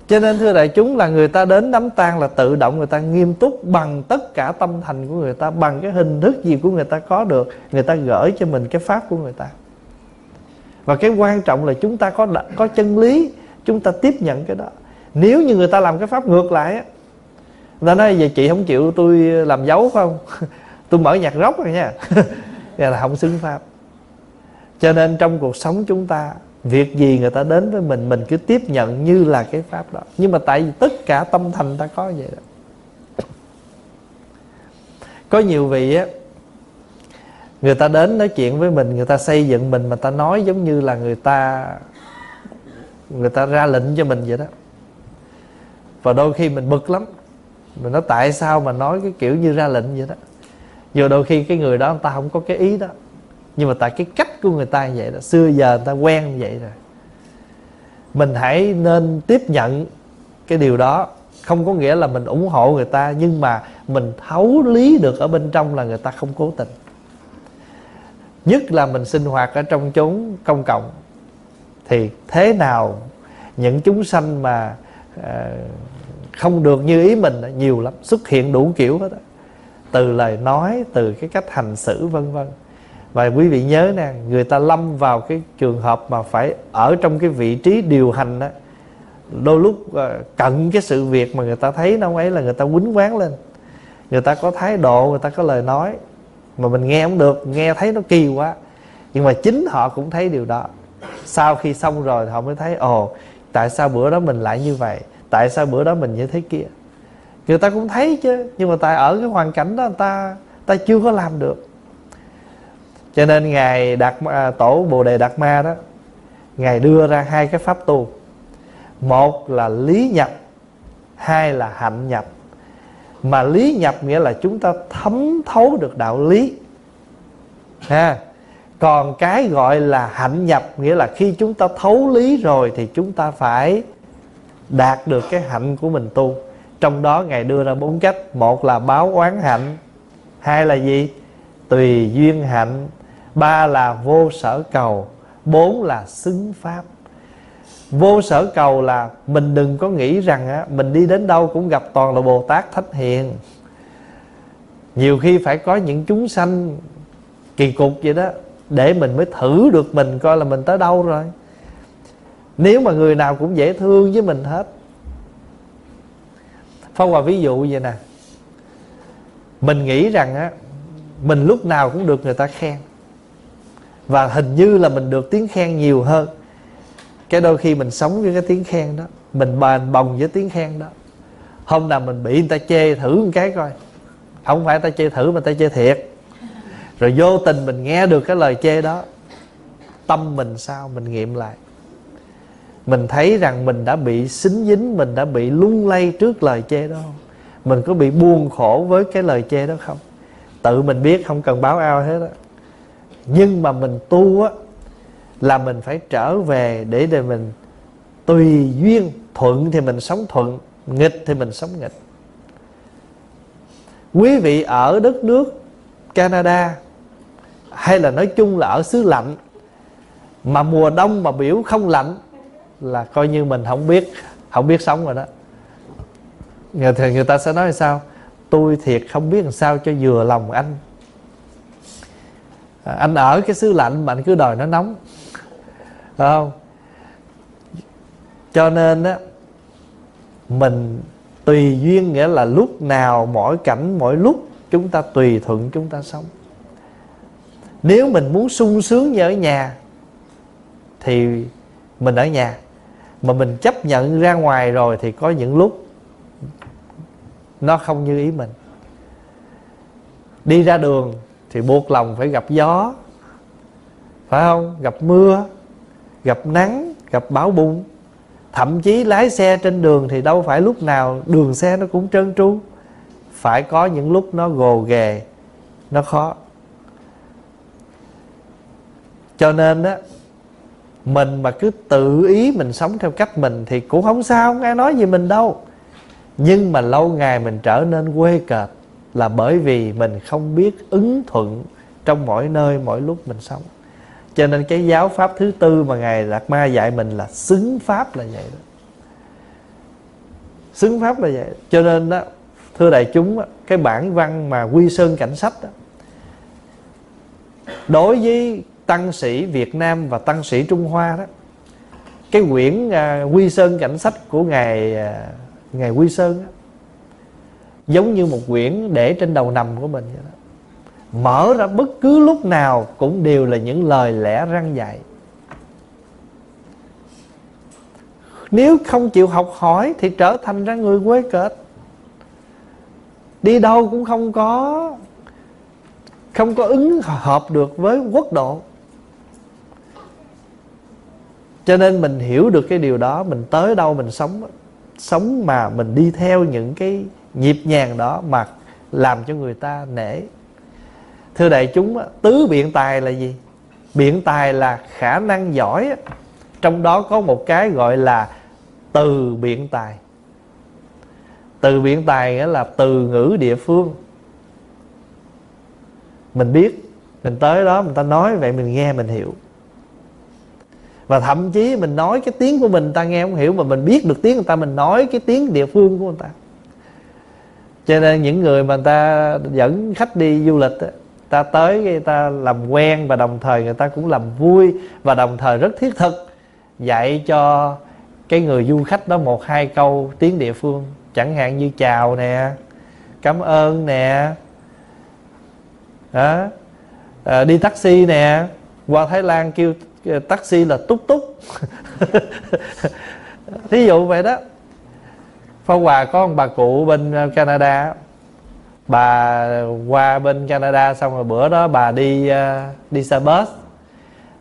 cho nên, thưa đại chúng, là người ta đến đám tang là tự động người ta nghiêm túc bằng tất cả tâm thành của người ta, bằng cái hình thức gì của người ta có được, người ta gửi cho mình cái pháp của người ta. Và cái quan trọng là chúng ta có có chân lý, chúng ta tiếp nhận cái đó. Nếu như người ta làm cái pháp ngược lại á, người ta nói, vậy chị không chịu tôi làm dấu không? Tôi mở nhạc rock rồi nha. Dạ là không xứng pháp. Cho nên trong cuộc sống chúng ta việc gì người ta đến với mình mình cứ tiếp nhận như là cái pháp đó. Nhưng mà tại vì tất cả tâm thành ta có vậy đó. Có nhiều vị á, người ta đến nói chuyện với mình, người ta xây dựng mình mà ta nói giống như là người ta người ta ra lệnh cho mình vậy đó. Và đôi khi mình bực lắm. Mình nói, tại sao mà nói cái kiểu như ra lệnh vậy đó? Giờ đôi khi cái người đó, người ta không có cái ý đó nhưng mà tại cái cách của người ta như vậy đó xưa giờ người ta quen như vậy rồi. Mình hãy nên tiếp nhận cái điều đó. Không có nghĩa là mình ủng hộ người ta nhưng mà mình thấu lý được ở bên trong là người ta không cố tình. Nhất là mình sinh hoạt ở trong chốn công cộng thì thế nào những chúng sanh mà uh, không được như ý mình nhiều lắm xuất hiện đủ kiểu hết đó. từ lời nói từ cái cách hành xử vân vân và quý vị nhớ nè, người ta lâm vào cái trường hợp mà phải ở trong cái vị trí điều hành đó đôi lúc ờ, cận cái sự việc mà người ta thấy nó ấy là người ta quýnh quán lên. Người ta có thái độ, người ta có lời nói, mà mình nghe không được, nghe thấy nó kỳ quá. Nhưng mà chính họ cũng thấy điều đó. Sau khi xong rồi họ mới thấy, ồ, tại sao bữa đó mình lại như vậy? Tại sao bữa đó mình như thế kia? Người ta cũng thấy chứ, nhưng mà tại ở cái hoàn cảnh đó người ta ta chưa có làm được cho nên ngài đạt à, tổ bồ đề đạt ma đó, ngài đưa ra hai cái pháp tu. Một là lý nhập, hai là hạnh nhập. Mà lý nhập nghĩa là chúng ta thấm thấu được đạo lý. Ha. Còn cái gọi là hạnh nhập nghĩa là khi chúng ta thấu lý rồi thì chúng ta phải đạt được cái hạnh của mình tu. Trong đó ngài đưa ra bốn cách. Một là báo oán hạnh, hai là gì? Tùy duyên hạnh ba là vô sở cầu bốn là xứng pháp. Vô sở cầu là mình đừng có nghĩ rằng á, mình đi đến đâu cũng gặp toàn là bồ tát thánh hiền. Nhiều khi phải có những chúng sanh kỳ cục vậy đó để mình mới thử được mình coi là mình tới đâu rồi. Nếu mà người nào cũng dễ thương với mình hết. Phong hòa ví dụ vậy nè. Mình nghĩ rằng á mình lúc nào cũng được người ta khen và hình như là mình được tiếng khen nhiều hơn. Cái đôi khi mình sống với cái tiếng khen đó, mình bền bồng với tiếng khen đó. Hôm nào mình bị người ta chê thử một cái coi. Không phải ta chê thử mà ta chê thiệt. Rồi vô tình mình nghe được cái lời chê đó, tâm mình sao mình nghiệm lại. Mình thấy rằng mình đã bị xính dính, mình đã bị lung lay trước lời chê đó không? Mình có bị buồn khổ với cái lời chê đó không? Tự mình biết không cần báo ao hết á nhưng mà mình tu á, là mình phải trở về để để mình tùy duyên, thuận thì mình sống thuận, nghịch thì mình sống nghịch. Quý vị ở đất nước Canada, hay là nói chung là ở xứ lạnh, mà mùa đông mà biểu không lạnh, là coi như mình không biết không biết sống rồi đó. Người thì người ta sẽ nói sao? Tôi thiệt không biết làm sao cho vừa lòng anh à, anh ở cái xứ lạnh mà anh cứ đòi nó nóng. Phải không? Cho nên á mình tùy duyên nghĩa là lúc nào mỗi cảnh mỗi lúc chúng ta tùy thuận chúng ta sống. Nếu mình muốn sung sướng như ở nhà thì mình ở nhà. Mà mình chấp nhận ra ngoài rồi thì có những lúc nó không như ý mình. Đi ra đường thì buộc lòng phải gặp gió, phải không? Gặp mưa, gặp nắng, gặp bão bùng. Thậm chí lái xe trên đường thì đâu phải lúc nào đường xe nó cũng trơn tru. Phải có những lúc nó gồ ghề, nó khó. Cho nên đó mình mà cứ tự ý mình sống theo cách mình thì cũng không sao, không ai nói gì mình đâu. Nhưng mà lâu ngày mình trở nên quê cợt là bởi vì mình không biết ứng thuận trong mỗi nơi mỗi lúc mình sống. Cho nên cái giáo pháp thứ tư mà ngài đạt ma dạy mình là xứng pháp là vậy đó. Xứng pháp là vậy. Cho nên đó thưa đại chúng cái bản văn mà quy sơn cảnh sách đó, đối với tăng sĩ Việt Nam và tăng sĩ Trung Hoa đó cái quyển uh, quy sơn cảnh sách của ngài uh, ngài quy sơn đó, giống như một quyển để trên đầu nằm của mình vậy đó. Mở ra bất cứ lúc nào cũng đều là những lời lẽ răng dạy. Nếu không chịu học hỏi thì trở thành ra người quê kết đi đâu cũng không có không có ứng hợp được với quốc độ. Cho nên mình hiểu được cái điều đó, mình tới đâu mình sống sống mà mình đi theo những cái nhịp nhàng đó mà làm cho người ta nể. Thưa đại chúng tứ biện tài là gì? Biện tài là khả năng giỏi trong đó có một cái gọi là từ biện tài. Từ biện tài nghĩa là từ ngữ địa phương. Mình biết, mình tới đó người ta nói vậy, mình nghe, mình hiểu. Và thậm chí mình nói cái tiếng của mình người ta nghe không hiểu mà mình biết được tiếng người ta, mình nói cái tiếng địa phương của người ta cho nên những người mà người ta dẫn khách đi du lịch ta tới người ta làm quen và đồng thời người ta cũng làm vui và đồng thời rất thiết thực dạy cho cái người du khách đó một hai câu tiếng địa phương. Chẳng hạn như chào nè cảm ơn nè đó à, ờ, đi taxi nè. Qua thái lan kêu taxi là túc túc. Thí dụ vậy đó. Pháp Hòa có một bà cụ bên ờ, Canada. Bà qua bên Canada xong rồi bữa đó bà đi uh, đi xe bus.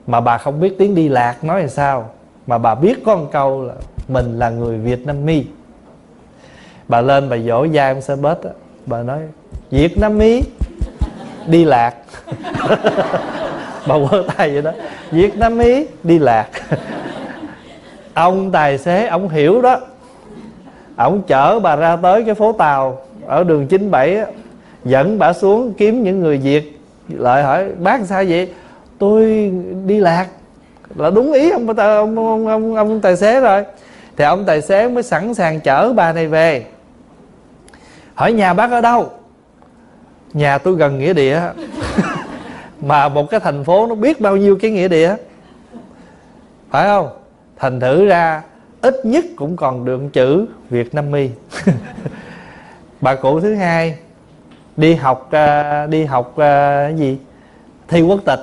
Mà bà không biết tiếng đi lạc nói làm sao. Mà bà biết có một câu là Mình là người Việt Nam Mi Bà lên bà dỗ dai ông xe bus đó, Bà nói Việt Nam Mi Đi lạc. Bà quơ tay vậy đó Việt Nam Mi đi lạc. Ông tài xế ông hiểu đó ổng chở bà ra tới cái phố tàu ở đường 97 á dẫn bà xuống kiếm những người việt. Lại hỏi bác sao vậy? Tôi đi lạc. Là đúng ý ông ông ông, ông, ông tài xế rồi. Thì ông tài xế mới sẵn sàng chở bà này về. Hỏi nhà bác ở đâu? Nhà tôi gần nghĩa địa. Mà một cái thành phố nó biết bao nhiêu cái nghĩa địa. Phải không? Thành thử ra ít nhất cũng còn được chữ Việt Nam mi bà cụ thứ hai đi học ờ, đi học ờ, cái gì? Thi quốc tịch.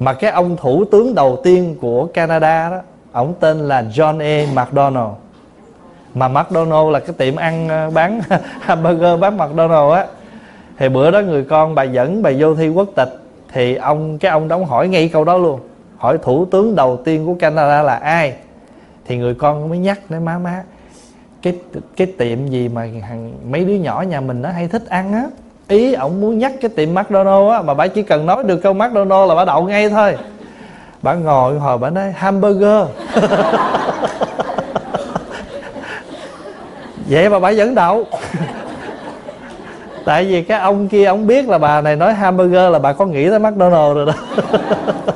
Mà cái ông thủ tướng đầu tiên của Canada đó ông tên là John A. McDonald. Mà McDonald là cái tiệm ăn ờ, bán hamburger bán McDonald á. Thì bữa đó người con bà dẫn bà vô thi quốc tịch, thì ông, cái ông đóng hỏi ngay câu đó luôn hỏi thủ tướng đầu tiên của Canada là ai? Thì người con mới nhắc nói, má má, cái cái tiệm gì mà hàng, mấy đứa nhỏ nhà mình nó hay thích ăn á. Ý ổng muốn nhắc cái tiệm McDonald á, mà bà chỉ cần nói được câu McDonald là bà đậu ngay thôi. Bà ngồi hồi bà nói, hamburger. Vậy mà bà vẫn đậu. Tại vì cái ông kia, ông biết là bà này nói hamburger là bà có nghĩ tới McDonald rồi đó.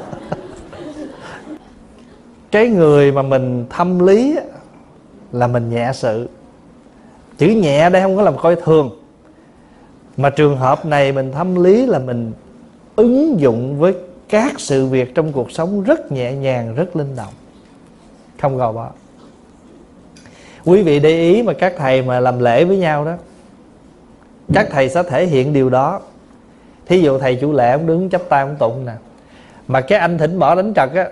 cái người mà mình thâm lý là mình nhẹ sự. Chữ nhẹ đây không có làm coi thường. Mà trường hợp này mình thâm lý là mình ứng dụng với các sự việc trong cuộc sống rất nhẹ nhàng, rất linh động. Không gò bó. Quý vị để ý mà các thầy mà làm lễ với nhau đó, các thầy sẽ thể hiện điều đó. Thí dụ thầy chủ lễ ông đứng chắp tay ông tụng nè. Mà cái anh thỉnh bỏ đánh trật á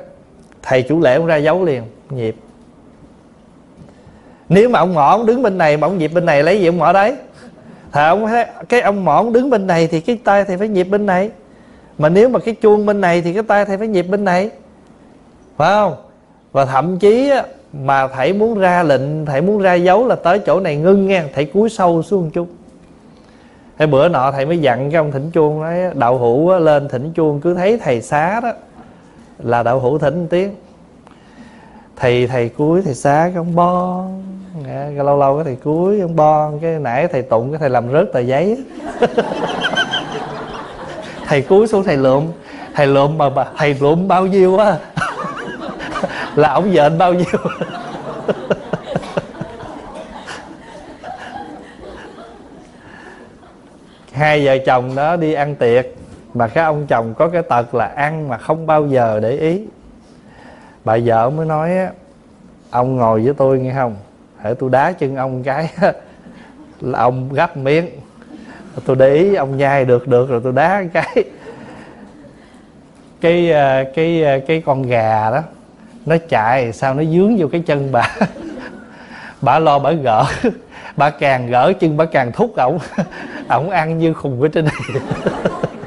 thầy chủ lễ ông ra dấu liền nhịp nếu mà ông mỏ ông đứng bên này mà ông nhịp bên này lấy gì ông mỏ đấy? Thầy ông thấy cái ông mỏ ông đứng bên này thì cái tay thầy phải nhịp bên này. Mà nếu mà cái chuông bên này thì cái tay thầy phải nhịp bên này. Phải không? Và thậm chí mà thầy muốn ra lệnh, thầy muốn ra dấu là tới chỗ này ngưng nghe, thầy cúi sâu xuống một chút. Thế bữa nọ thầy mới dặn cái ông thỉnh chuông nói đậu hũ lên thỉnh chuông cứ thấy thầy xá đó là đậu hữu thỉnh tiếng. Thầy thầy cuối thầy xá cái ông bon. Dạ, lâu lâu cái thầy cuối ông bon, cái nãy thầy tụng, cái thầy làm rớt tờ giấy. Thầy cuối xuống thầy lượm. Thầy lượm mà thầy lượm bao nhiêu á? Là ông dện bao nhiêu? Hai vợ chồng đó đi ăn tiệc mà cái ông chồng có cái tật là ăn mà không bao giờ để ý. Bà vợ mới nói á, ông ngồi với tôi nghe không? Hễ tôi đá chân ông cái là ông gấp miếng. Tôi để ý ông nhai được được rồi tôi đá cái. Cái ờ, cái ờ, cái con gà đó, nó chạy, sao nó dướng vô cái chân bà. Bà lo bà gỡ, bà càng gỡ chân bà càng thúc ổng. Ổng ăn như khùng ở trên này.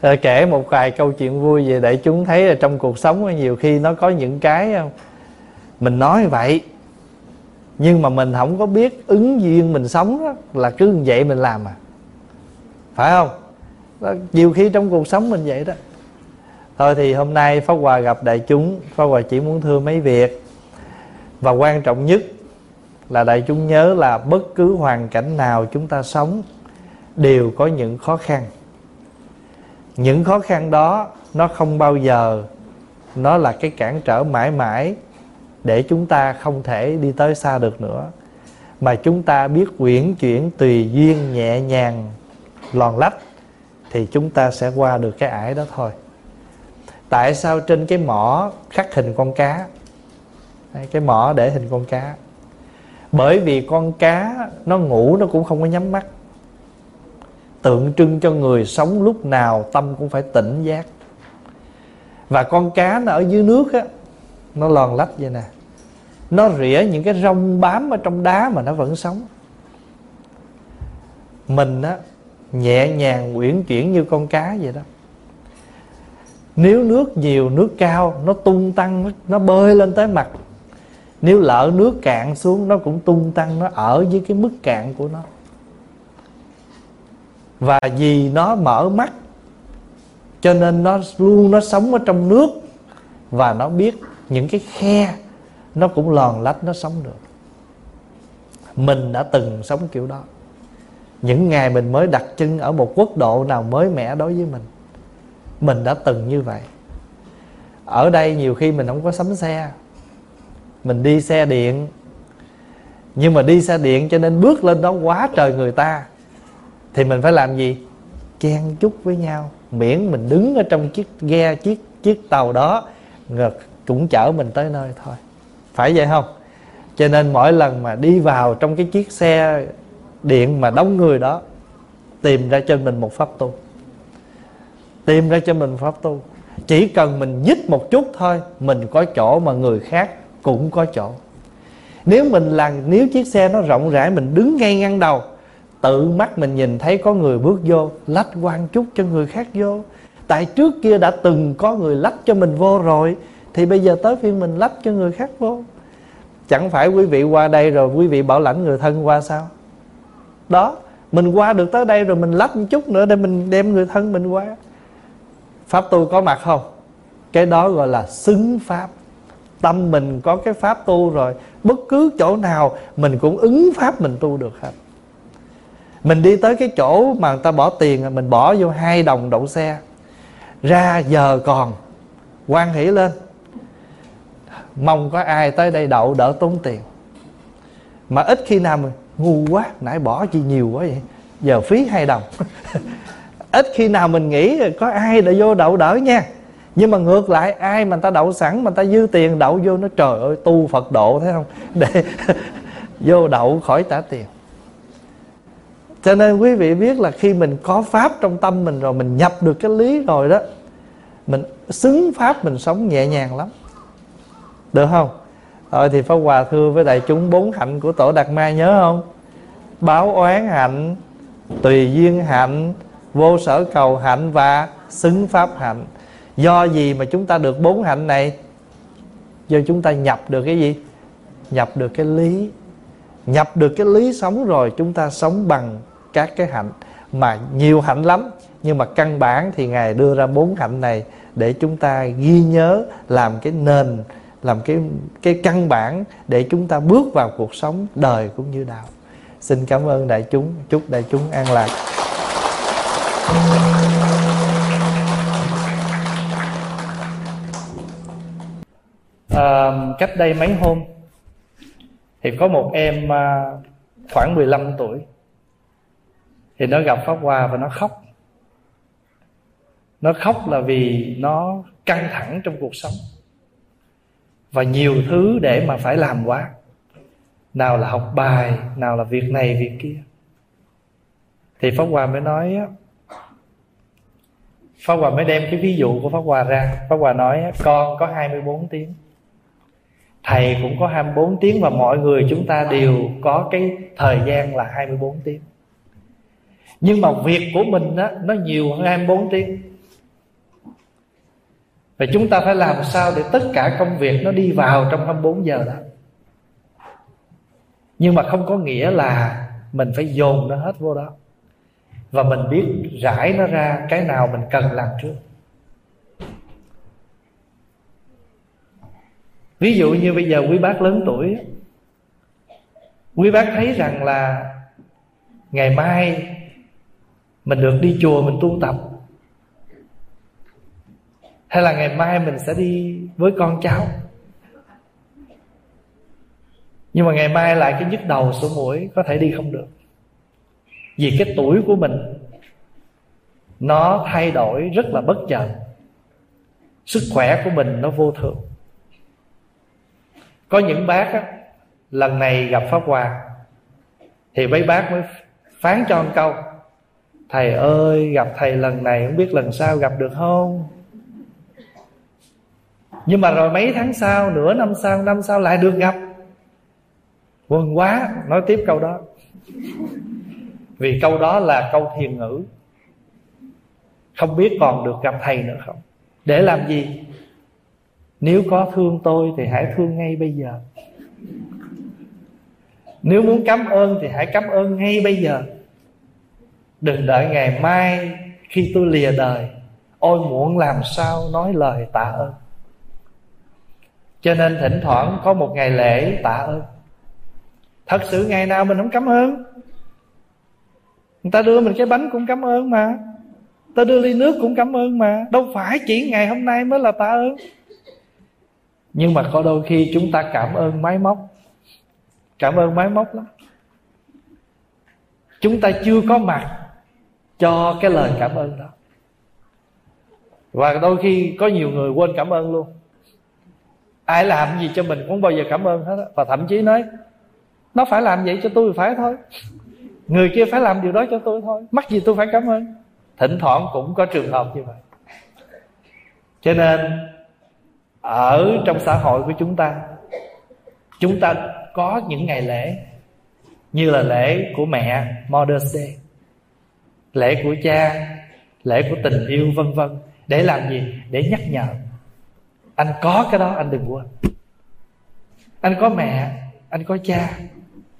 Ờ, kể một vài câu chuyện vui về để chúng thấy là trong cuộc sống nhiều khi nó có những cái ờ, mình nói vậy nhưng mà mình không có biết ứng duyên mình sống đó, là cứ như vậy mình làm à. Phải không? Đó, nhiều khi trong cuộc sống mình vậy đó. Thôi thì hôm nay pháp hòa gặp đại chúng pháp hòa chỉ muốn thưa mấy việc. Và quan trọng nhất là đại chúng nhớ là bất cứ hoàn cảnh nào chúng ta sống đều có những khó khăn những khó khăn đó, nó không bao giờ, nó là cái cản trở mãi mãi để chúng ta không thể đi tới xa được nữa. Mà chúng ta biết quyển chuyển tùy duyên nhẹ nhàng, lòn lách, thì chúng ta sẽ qua được cái ải đó thôi. Tại sao trên cái mỏ khắc hình con cá? Cái mỏ để hình con cá. Bởi vì con cá nó ngủ nó cũng không có nhắm mắt tượng trưng cho người sống lúc nào, tâm cũng phải tỉnh giác. Và con cá nó ở dưới nước á, nó lòn lách vậy nè. Nó rỉa những cái rong bám ở trong đá mà nó vẫn sống. Mình á, nhẹ nhàng uyển chuyển như con cá vậy đó. Nếu nước nhiều, nước cao, nó tung tăng, nó bơi lên tới mặt. Nếu lỡ nước cạn xuống, nó cũng tung tăng, nó ở với cái mức cạn của nó và vì nó mở mắt, cho nên nó luôn nó sống ở trong nước và nó biết những cái khe nó cũng lòn lách nó sống được. Mình đã từng sống kiểu đó. Những ngày mình mới đặt chân ở một quốc độ nào mới mẻ đối với mình mình đã từng như vậy. Ở đây nhiều khi mình không có sắm xe, mình đi xe điện. Nhưng mà đi xe điện cho nên bước lên đó quá trời người ta thì mình phải làm gì? Chen chúc với nhau. Miễn mình đứng ở trong chiếc ghe, chiếc chiếc tàu đó cũng chở mình tới nơi thôi. Phải vậy không? Cho nên mỗi lần mà đi vào trong cái chiếc xe điện mà đóng người đó, tìm ra cho mình một pháp tu. Tìm ra cho mình pháp tu. Chỉ cần mình nhích một chút thôi, mình có chỗ mà người khác cũng có chỗ. Nếu mình là, nếu chiếc xe nó rộng rãi, mình đứng ngay ngăn đầu tự mắt mình nhìn thấy có người bước vô, lách quan chút cho người khác vô. Tại trước kia đã từng có người lách cho mình vô rồi, thì bây giờ tới phiên mình lách cho người khác vô. Chẳng phải quý vị qua đây rồi quý vị bảo lãnh người thân qua sao? Đó, mình qua được tới đây rồi mình lách một chút nữa để mình đem người thân mình qua. Pháp tu có mặt không? Cái đó gọi là xứng pháp. Tâm mình có cái pháp tu rồi, bất cứ chỗ nào mình cũng ứng pháp mình tu được hết mình đi tới cái chỗ mà người ta bỏ tiền, mình bỏ vô hai đồng đậu xe. Ra giờ còn, quan hỷ lên. Mong có ai tới đây đậu đỡ tốn tiền. Mà ít khi nào mình ngu quá, nãy bỏ chi nhiều quá vậy? Giờ phí hai đồng. Ít khi nào mình nghĩ có ai để vô đậu đỡ nha. Nhưng mà ngược lại, ai mà người ta đậu sẵn, mà người ta dư tiền đậu vô, nó trời ơi, tu phật độ, thấy không? Để vô đậu khỏi trả tiền cho nên quý vị biết là khi mình có pháp trong tâm mình rồi, mình nhập được cái lý rồi đó, mình xứng pháp, mình sống nhẹ nhàng lắm. Được không? Rồi thì Pháp Hòa thưa với đại chúng bốn hạnh của Tổ Đạt Ma nhớ không? Báo oán hạnh, Tùy duyên hạnh, Vô sở cầu hạnh và xứng pháp hạnh. Do gì mà chúng ta được bốn hạnh này? Do chúng ta nhập được cái gì? Nhập được cái lý. Nhập được cái lý sống rồi Chúng ta sống bằng các cái hạnh. Mà nhiều hạnh lắm nhưng mà căn bản thì ngài đưa ra bốn hạnh này để chúng ta ghi nhớ làm cái nền làm cái cái căn bản để chúng ta bước vào cuộc sống đời cũng như đạo. Xin cảm ơn đại chúng chúc đại chúng an lạc. À, cách đây mấy hôm thì có một em à, khoảng 15 tuổi. Thì nó gặp pháp hòa và nó khóc. Nó khóc là vì nó căng thẳng trong cuộc sống. Và nhiều thứ để mà phải làm quá. Nào là học bài, nào là việc này, việc kia. Thì pháp hòa mới nói pháp hòa mới đem cái ví dụ của pháp hòa ra. Pháp hòa nói con có 24 tiếng thầy cũng có 24 tiếng và mọi người chúng ta đều có cái thời gian là 24 tiếng. Nhưng mà việc của mình đó, nó nhiều hơn 24 tiếng. Và chúng ta phải làm sao để tất cả công việc nó đi vào trong 24 giờ đó. Nhưng mà không có nghĩa là mình phải dồn nó hết vô đó. Và mình biết rải nó ra cái nào mình cần làm trước. Ví dụ như bây giờ quý bác lớn tuổi quý bác thấy rằng là ngày mai mình được đi chùa mình tu tập, hay là ngày mai mình sẽ đi với con cháu. Nhưng mà ngày mai lại cái nhức đầu sổ mũi có thể đi không được. Vì cái tuổi của mình, nó thay đổi rất là bất chợt. Sức khỏe của mình nó vô thường có những bác á, lần này gặp pháp hòa thì mấy bác mới phán cho một câu thầy ơi gặp thầy lần này không biết lần sau gặp được không? Nhưng mà rồi mấy tháng sau nửa năm sau năm sau lại được gặp. Quần quá nói tiếp câu đó. Vì câu đó là câu thiền ngữ. Không biết còn được gặp thầy nữa không? Để làm gì? Nếu có thương tôi thì hãy thương ngay bây giờ. Nếu muốn cảm ơn thì hãy cảm ơn ngay bây giờ. Đừng đợi ngày mai khi tôi lìa đời, ôi muộn làm sao nói lời tạ ơn. Cho nên thỉnh thoảng có một ngày lễ tạ ơn. Thật sự ngày nào mình không cảm ơn. Người ta đưa mình cái bánh cũng cảm ơn mà. Ta đưa ly nước cũng cảm ơn mà. Đâu phải chỉ ngày hôm nay mới là tạ ơn nhưng mà có đôi khi chúng ta cảm ơn máy móc. Cảm ơn máy móc lắm. Chúng ta chưa có mặt cho cái lời cảm ơn đó. Và đôi khi có nhiều người quên cảm ơn luôn. Ai làm gì cho mình cũng bao giờ cảm ơn hết và thậm chí nói, nó phải làm vậy cho tôi phải thôi. Người kia phải làm điều đó cho tôi thôi. Mắc gì tôi phải cảm ơn? Thỉnh thoảng cũng có trường hợp như vậy. Cho nên ở trong xã hội của chúng ta. Chúng ta có những ngày lễ như là lễ của mẹ, Mother's Day, lễ của cha, lễ của tình yêu, vân vân. Để làm gì? Để nhắc nhở. Anh có cái đó, anh đừng quên. Anh có mẹ, anh có cha,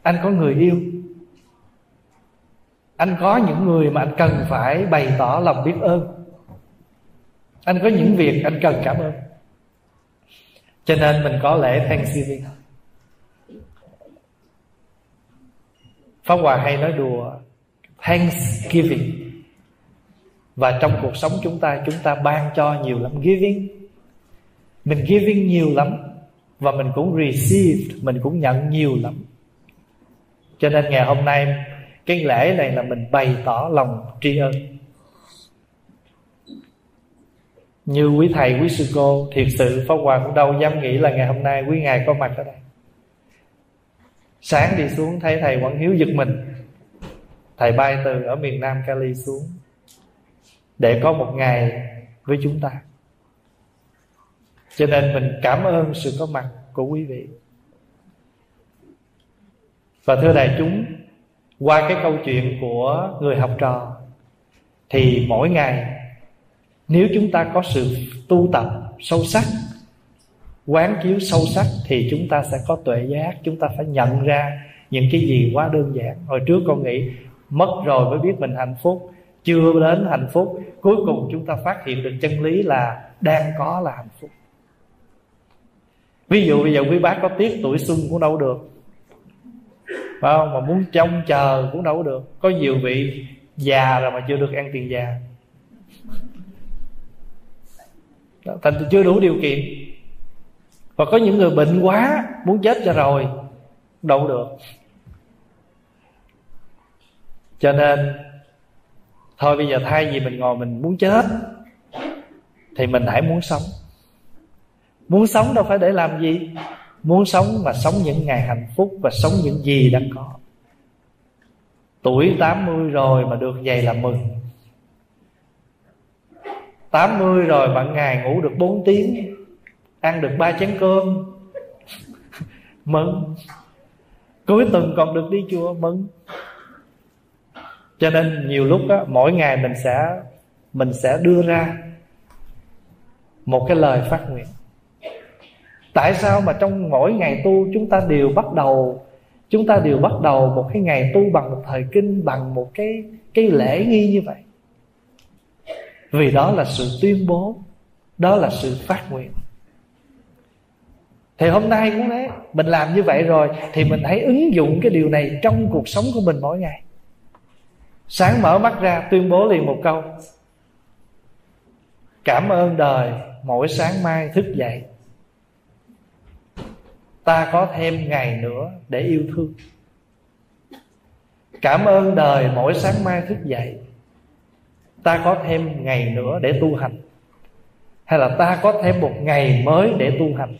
anh có người yêu. Anh có những người mà anh cần phải bày tỏ lòng biết ơn. Anh có những việc anh cần cảm ơn cho nên mình có lễ Thanksgiving. Pháp Hòa hay nói đùa, Thanksgiving. Và trong cuộc sống chúng ta Chúng ta ban cho nhiều lắm Giving. Mình giving nhiều lắm Và mình cũng receive Mình cũng nhận nhiều lắm. Cho nên ngày hôm nay, Cái lễ này là mình bày tỏ lòng tri ân. Như quý thầy, quý sư cô Thiệt sự Pháp Hòa cũng đâu dám nghĩ là ngày hôm nay Quý ngài có mặt ở đây. Sáng đi xuống thấy thầy Quảng Hiếu giật mình. Thầy bay từ ở miền Nam Cali xuống Để có một ngày với chúng ta. Cho nên mình cảm ơn sự có mặt của quý vị. Và thưa đại chúng Qua cái câu chuyện của người học trò Thì mỗi ngày nếu chúng ta có sự tu tập sâu sắc, Quán chiếu sâu sắc Thì chúng ta sẽ có tuệ giác, Chúng ta phải nhận ra những cái gì quá đơn giản. Hồi trước con nghĩ, mất rồi mới biết mình hạnh phúc, chưa đến hạnh phúc. Cuối cùng chúng ta phát hiện được chân lý là đang có là hạnh phúc. Ví dụ bây giờ quý bác có tiếc tuổi xuân cũng đâu được. Phải không? Mà muốn trông chờ cũng đâu được. Có nhiều vị già rồi mà chưa được ăn tiền già thành chưa đủ điều kiện. Và có những người bệnh quá, muốn chết cho rồi, đâu được. Cho nên, thôi bây giờ thay vì mình ngồi mình muốn chết, thì mình hãy muốn sống. Muốn sống đâu phải để làm gì. Muốn sống mà sống những ngày hạnh phúc và sống những gì đang có. Tuổi 80 rồi mà được vậy là mừng. 80 rồi bạn ngày ngủ được 4 tiếng Ăn được ba chén cơm. Mừng. Cuối tuần còn được đi chùa mừng. Cho nên nhiều lúc đó, mỗi ngày mình sẽ Mình sẽ đưa ra Một cái lời phát nguyện. Tại sao mà trong mỗi ngày tu Chúng ta đều bắt đầu Chúng ta đều bắt đầu một cái ngày tu Bằng một thời kinh Bằng một cái cái lễ nghi như vậy? Vì đó là sự tuyên bố, Đó là sự phát nguyện. Thì hôm nay cũng thế, mình làm như vậy rồi thì mình hãy ứng dụng cái điều này trong cuộc sống của mình mỗi ngày. Sáng mở mắt ra, tuyên bố liền một câu. Cảm ơn đời, mỗi sáng mai thức dậy. Ta có thêm ngày nữa để yêu thương. Cảm ơn đời, mỗi sáng mai thức dậy ta có thêm ngày nữa để tu hành. Hay là ta có thêm một ngày mới để tu hành.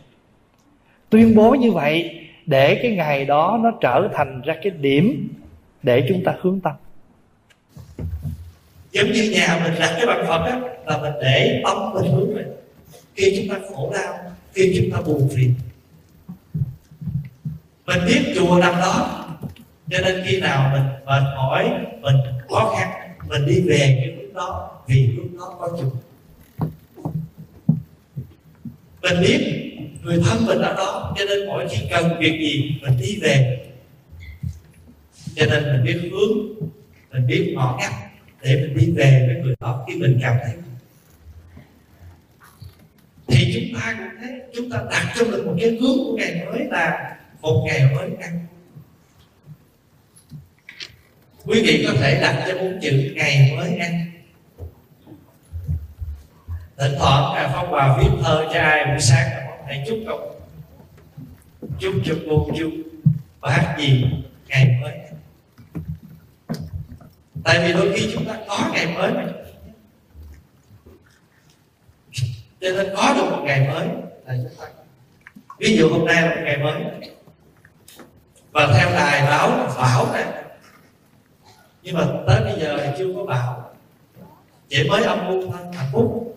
Tuyên bố như vậy để cái ngày đó nó trở thành ra cái điểm để chúng ta hướng tâm. Giống như nhà mình đặt cái bằng phật á, là mình để tâm mình hướng mình. Khi chúng ta khổ đau, khi chúng ta buồn phiền. Mình biết chùa nằm đó, cho nên khi nào mình mệt mỏi, mình khó khăn, mình đi về cái đó, vì lúc đó có chủ. mình biết người thân mình ở đó, cho nên mỗi khi cần việc gì, mình đi về. Cho nên mình biết hướng, mình biết ngõ ngách để mình đi về với người đó khi mình cảm thấy. Thì chúng ta cũng thế, chúng ta đặt cho mình một cái hướng của ngày mới là một ngày mới ăn. Quý vị có thể đặt cho bốn chữ ngày mới ăn thỉnh thoảng là phong hòa viết thơ cho ai buổi sáng thầy chúc ông. Chúc cho cô chúc hát gì ngày mới. Tại vì đôi khi chúng ta có ngày mới mà. Cho nên có được một ngày mới là chúng ta. Ví dụ hôm nay là một ngày mới. Và theo đài báo là bão này. Nhưng mà tới bây giờ thì chưa có bão chỉ mới âm u thôi hạnh phúc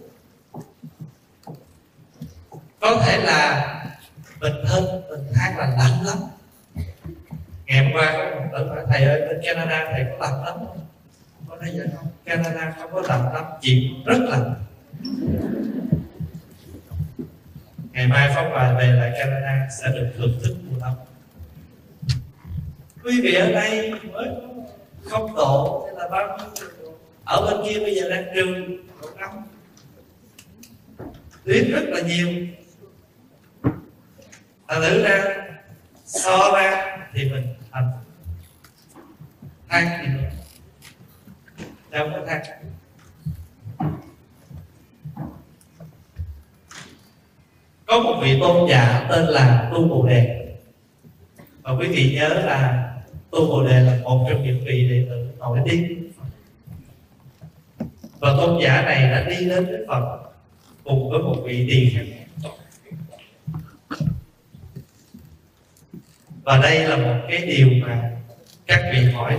có thể là mình thân mình than là lạnh lắm. Ngày hôm qua có một tử hỏi thầy ơi, bên Canada thầy có lạnh lắm. Không có nói vậy không Canada không có lạnh lắm chị rất lạnh. Ngày mai phong bài về lại Canada sẽ được thưởng thức mùa đông. Quý vị ở đây mới không độ hay là bao nhiêu ở bên kia bây giờ đang trừ độ ấm tuyết rất là nhiều thành thử ra, so ra thì mình thành. Than thì mình đâu có than có một vị tôn giả tên là tu bồ đề. Và quý vị nhớ là tu bồ đề là một trong những vị đệ tử nổi tiếng và tôn giả này đã đi đến với phật cùng với một vị tiền kheo và đây là một cái điều mà các vị hỏi.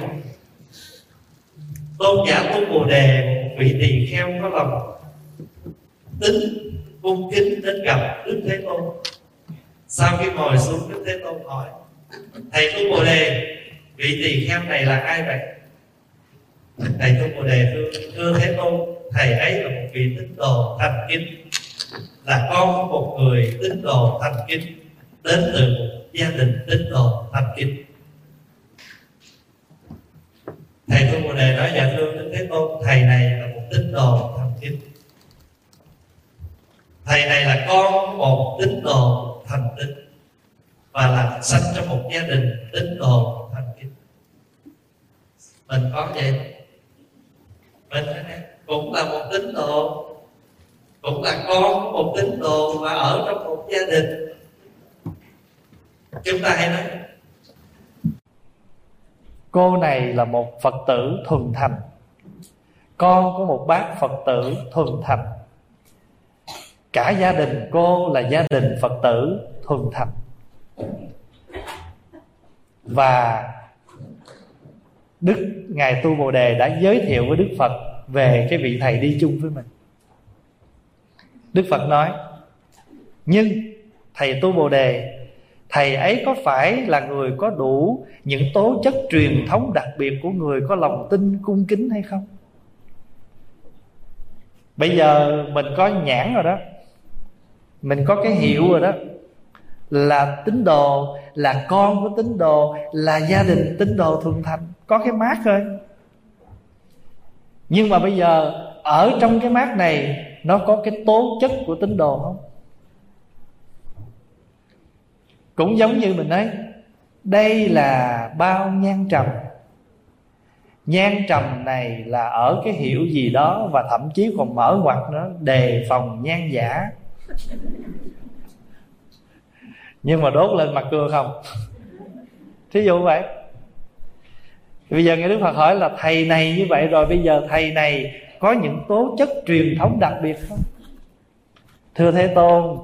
Tôn giả tu bồ đề một vị tỳ kheo có lòng tính cung kính đến gặp đức thế tôn. Sau khi ngồi xuống đức thế tôn hỏi thầy tu bồ đề vị tỳ kheo này là ai vậy? Thầy tu bồ đề thưa, thưa thế tôn thầy ấy là một vị tín đồ thành kính là con của một người tín đồ thành kính đến từ một gia đình tín đồ thành kính. Thầy tu bồ đề nói dạ thưa đức thế tôn, thầy này là một tín đồ thành kính. Thầy này là con một tín đồ thành tín và là sinh trong một gia đình tín đồ thành kính. Mình có vậy mình cũng là một tín đồ, cũng là con của một tín đồ và ở trong một gia đình chúng ta hay nói. Cô này là một phật tử thuần thành. Con của một bác phật tử thuần thành. Cả gia đình cô là gia đình phật tử thuần thành. Và đức ngài tu bồ đề đã giới thiệu với đức phật về cái vị thầy đi chung với mình. Đức phật nói, nhưng thầy tu bồ đề thầy ấy có phải là người có đủ những tố chất truyền thống đặc biệt của người có lòng tin, cung kính hay không? Bây giờ mình có nhãn rồi đó. Mình có cái hiệu rồi đó. Là tín đồ, là con của tín đồ, là gia đình tín đồ thuần thành. Có cái mát thôi. Nhưng mà bây giờ, ở trong cái mát này, nó có cái tố chất của tín đồ không? Cũng giống như mình nói đây là bao nhan trầm. Nhan trầm này là ở cái hiểu gì đó và thậm chí còn mở ngoặt nó đề phòng nhan giả. Nhưng mà đốt lên mặt cưa không? Thí dụ vậy. Bây giờ nghe đức phật hỏi là thầy này như vậy rồi, bây giờ thầy này có những tố chất truyền thống đặc biệt không? Thưa thế tôn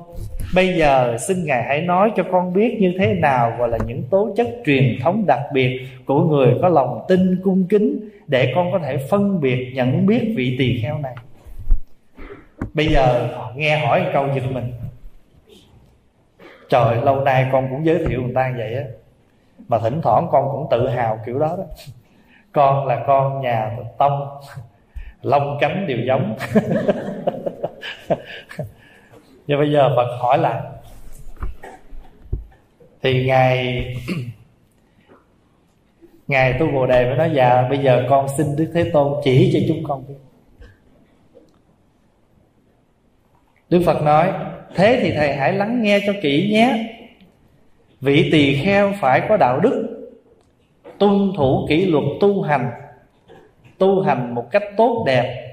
bây giờ xin ngài hãy nói cho con biết như thế nào gọi là những tố chất truyền thống đặc biệt của người có lòng tin cung kính để con có thể phân biệt nhận biết vị tỳ kheo này. Bây giờ nghe hỏi câu giật mình. Trời, lâu nay con cũng giới thiệu người ta vậy á. Mà thỉnh thoảng con cũng tự hào kiểu đó đó. Con là con nhà tông. Lông cánh đều giống. và bây giờ phật hỏi lại thì ngài ngài tu bồ đề mới nói dạ bây giờ con xin đức thế tôn chỉ cho chúng con biết. Đức phật nói, thế thì thầy hãy lắng nghe cho kỹ nhé. Vị tỳ kheo phải có đạo đức, tuân thủ kỷ luật tu hành tu hành một cách tốt đẹp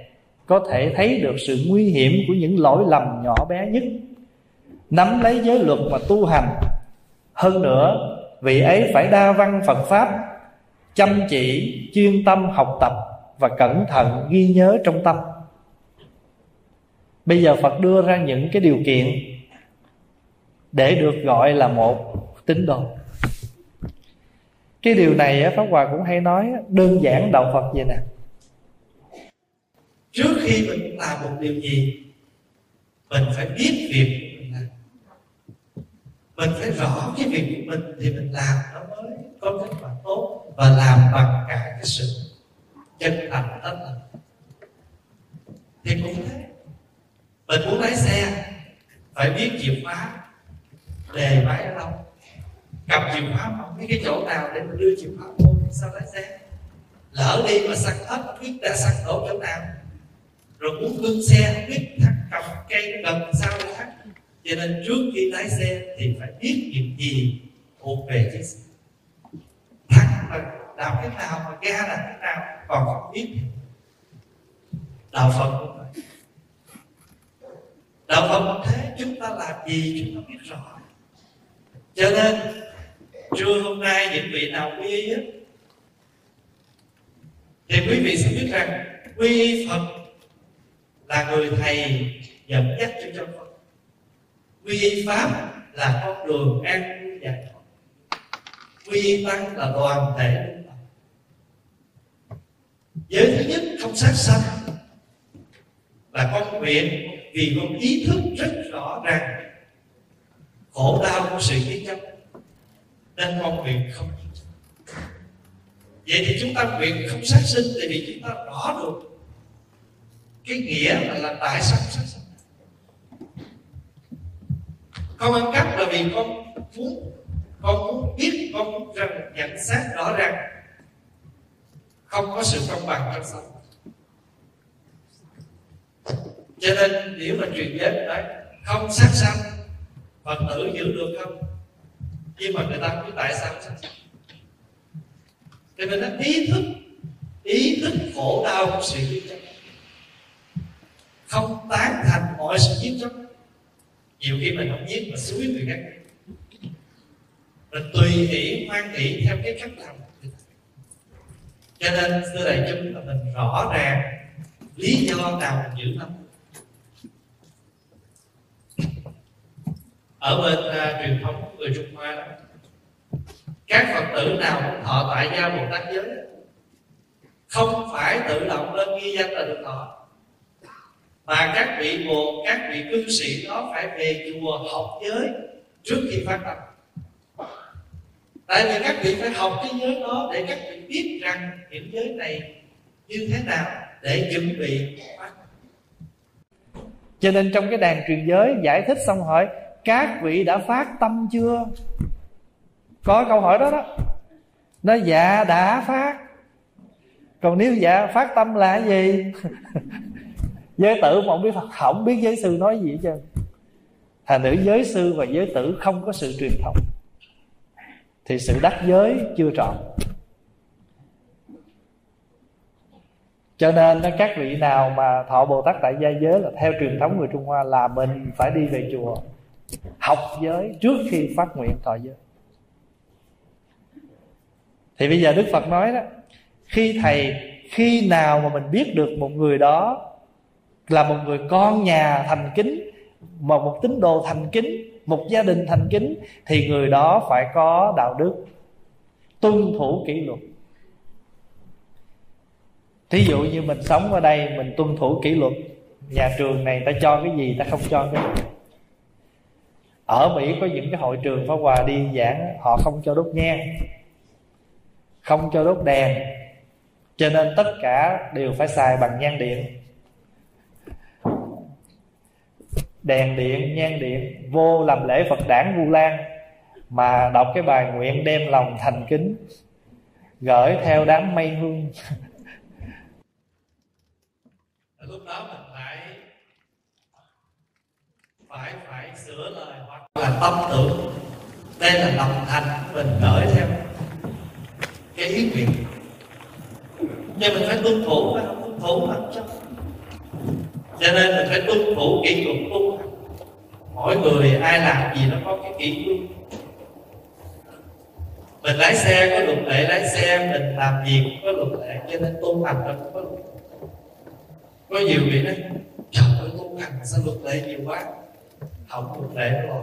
có thể thấy được sự nguy hiểm của những lỗi lầm nhỏ bé nhất. Nắm lấy giới luật mà tu hành. Hơn nữa, vị ấy phải đa văn phật pháp, chăm chỉ, chuyên tâm học tập và cẩn thận ghi nhớ trong tâm. Bây giờ phật đưa ra những cái điều kiện để được gọi là một tín đồ. Cái điều này pháp hòa cũng hay nói đơn giản đạo phật vậy nè trước khi mình làm một điều gì, mình phải biết việc mình làm. Mình phải rõ cái việc của mình thì mình làm nó mới có kết quả tốt và làm bằng cả cái sự chân thành tất lòng. Thì cũng thế. Mình muốn lái xe, phải biết chìa khóa, đề máy ở đâu cầm chìa khóa không biết cái chỗ nào để mình đưa chìa khóa vô sao lái xe. Lỡ đi mà xăng hết biết ra xăng đổ chỗ nào rồi muốn cương xe không biết thắt cầm cây cầm gần sao thắt. Cho nên trước khi lái xe thì phải biết những gì thuộc về chiếc xe. Thắt là đào cái nào mà ga là cái nào, còn không biết đạo phật cũng vậy. Đạo phật cũng thế, chúng ta làm gì chúng ta biết rõ. Cho nên, trưa hôm nay những vị nào quy y thì quý vị sẽ biết rằng quy y phật là người thầy dẫn dắt cho trong con. quy y pháp là con đường an vui giải thoát quy y tăng là đoàn thể giới thứ nhất không sát sanh. Là con nguyện vì con ý thức rất rõ ràng khổ đau của sự kiến chấp nên con nguyện không vậy thì chúng ta nguyện không sát sinh tại vì chúng ta rõ được cái nghĩa là là tại sao sát sanh con ăn cắp là vì con muốn con muốn biết, con muốn rằng, nhận xét rõ ràng. Không có sự công bằng trong sống cho nên, nếu mà truyền giới đấy, không sát sanh, phật tử giữ được không? Nhưng mà người ta không biết tại sao sát sanh? Thì mình đã ý thức ý thức khổ đau của sự giết không tán thành mọi sự giết chóc nhiều khi mình không giết mà suối người khác mình tùy hỷ hoan hỷ theo cái cách làm. Cho nên thưa đại chúng là mình rõ ràng lý do nào mình giữ tâm ở bên uh, truyền thống của người Trung Hoa đó các Phật tử nào cũng thọ tại gia Bồ Tát giới không phải tự động lên ghi danh là được thọ mà các vị bồ các vị cư sĩ đó phải về chùa học giới trước khi phát tâm. Tại vì các vị phải học cái giới đó để các vị biết rằng những giới này như thế nào để chuẩn bị phát cho nên trong cái đàn truyền giới giải thích xong hỏi, các vị đã phát tâm chưa? Có câu hỏi đó đó. Nó dạ đã phát. Còn nếu dạ phát tâm là gì? giới tử mà không biết Phật, không biết giới sư nói gì hết trơn. Thành nữ giới sư và giới tử không có sự truyền thống, thì sự đắc giới chưa trọn. Cho nên các vị nào mà thọ bồ tát tại gia giới là theo truyền thống người trung hoa là mình phải đi về chùa, học giới trước khi phát nguyện thọ giới. Thì bây giờ đức phật nói đó, khi thầy, khi nào mà mình biết được một người đó là một người con nhà thành kính, một một tín đồ thành kính, một gia đình thành kính, thì người đó phải có đạo đức tuân thủ kỷ luật. Thí dụ như mình sống ở đây, mình tuân thủ kỷ luật, nhà trường này ta cho cái gì, ta không cho cái gì. Ở mỹ có những cái hội trường pháp hòa đi giảng, họ không cho đốt nhang, không cho đốt đèn, cho nên tất cả đều phải xài bằng nhang điện. Đèn điện, nhang điện, vô làm lễ phật đản vu lan. Mà đọc cái bài nguyện đem lòng thành kính, gửi theo đám mây hương. Lúc đó mình phải phải phải sửa lời hoặc là tâm tưởng, đây là lòng thành mình gửi theo cái ý nguyện. Nhưng mình phải tuân thủ phải không tuân thủ mà chất cho nên mình phải tuân thủ kỷ luật tu mỗi người, ai làm gì nó có cái kỷ luật. Mình lái xe có luật lệ, lái xe mình làm gì cũng có luật lệ, cho nên tu hành nó cũng có luật có nhiều vị nói, trời ơi tu hành sao luật lệ nhiều quá. Không, luật lệ rồi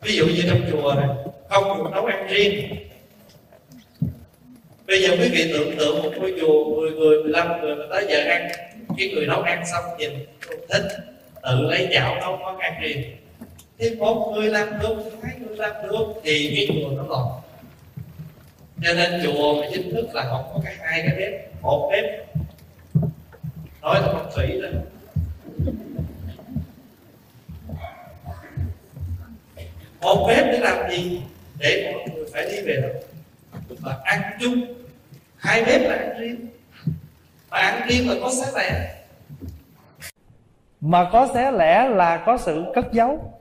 ví dụ như trong chùa này, không được nấu ăn riêng. Bây giờ quý vị tưởng tượng một ngôi chùa 10 người 15 người mà tới giờ ăn cái người nấu ăn xong nhìn không thích, tự lấy chảo nấu món ăn riêng thì một người làm được, hai người làm được thì cái chùa nó lọt cho nên chùa mà chính thức là không có cái hai cái bếp, một bếp. Nói là phong thủy đó. Một bếp để làm gì? Để mọi người phải đi về đó. Và ăn chung. Hai bếp là ăn riêng bạn ăn riêng có xé lẻ. Mà có xé lẻ là có sự cất giấu.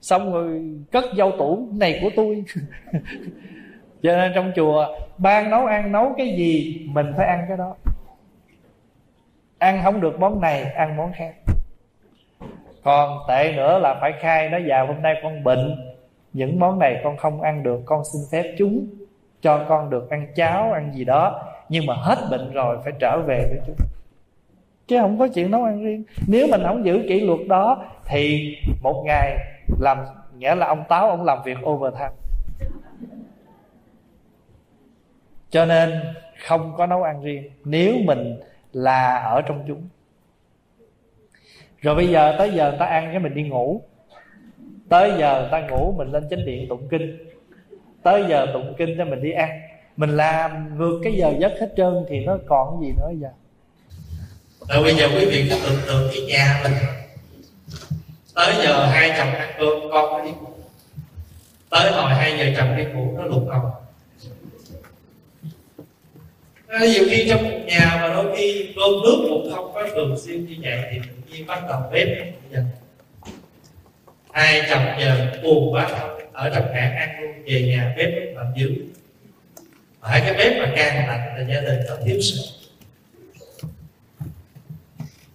Xong rồi, cất dâu tủ này của tôi. Cho nên trong chùa, ban nấu ăn nấu cái gì, mình phải ăn cái đó. Ăn không được món này, ăn món khác. Còn tệ nữa là phải khai nó vào dạ hôm nay con bệnh. Những món này con không ăn được, con xin phép chúng cho con được ăn cháo, ăn gì đó. Nhưng mà hết bệnh rồi, phải trở về với chúng chứ không có chuyện nấu ăn riêng. Nếu mình không giữ kỷ luật đó, thì một ngày làm, nghĩa là ông táo, ông làm việc overtime. Cho nên không có nấu ăn riêng. Nếu mình là ở trong chúng. Rồi bây giờ tới giờ người ta ăn cái mình đi ngủ. Tới giờ người ta ngủ, mình lên chánh điện tụng kinh tới giờ tụng kinh cho mình đi ăn. Mình làm ngược cái giờ giấc hết trơn thì nó còn gì nữa giờ? Rồi bây giờ quý vị cứ tưởng tượng cái nhà mình. Tới giờ hai chồng ăn cơm, con nó đi ngủ. Tới hồi hai giờ chồng đi ngủ, nó lục đầu ờ, nhiều khi trong một nhà mà đôi khi cơm nước cũng không có thường xuyên như vậy thì tự nhiên bắt đầu bếp dần. Hai chồng giờ buồn quá ở đập nhà, ăn luôn về nhà, bếp làm dữ phải cái bếp mà càng lạnh là gia đình nó thiếu sự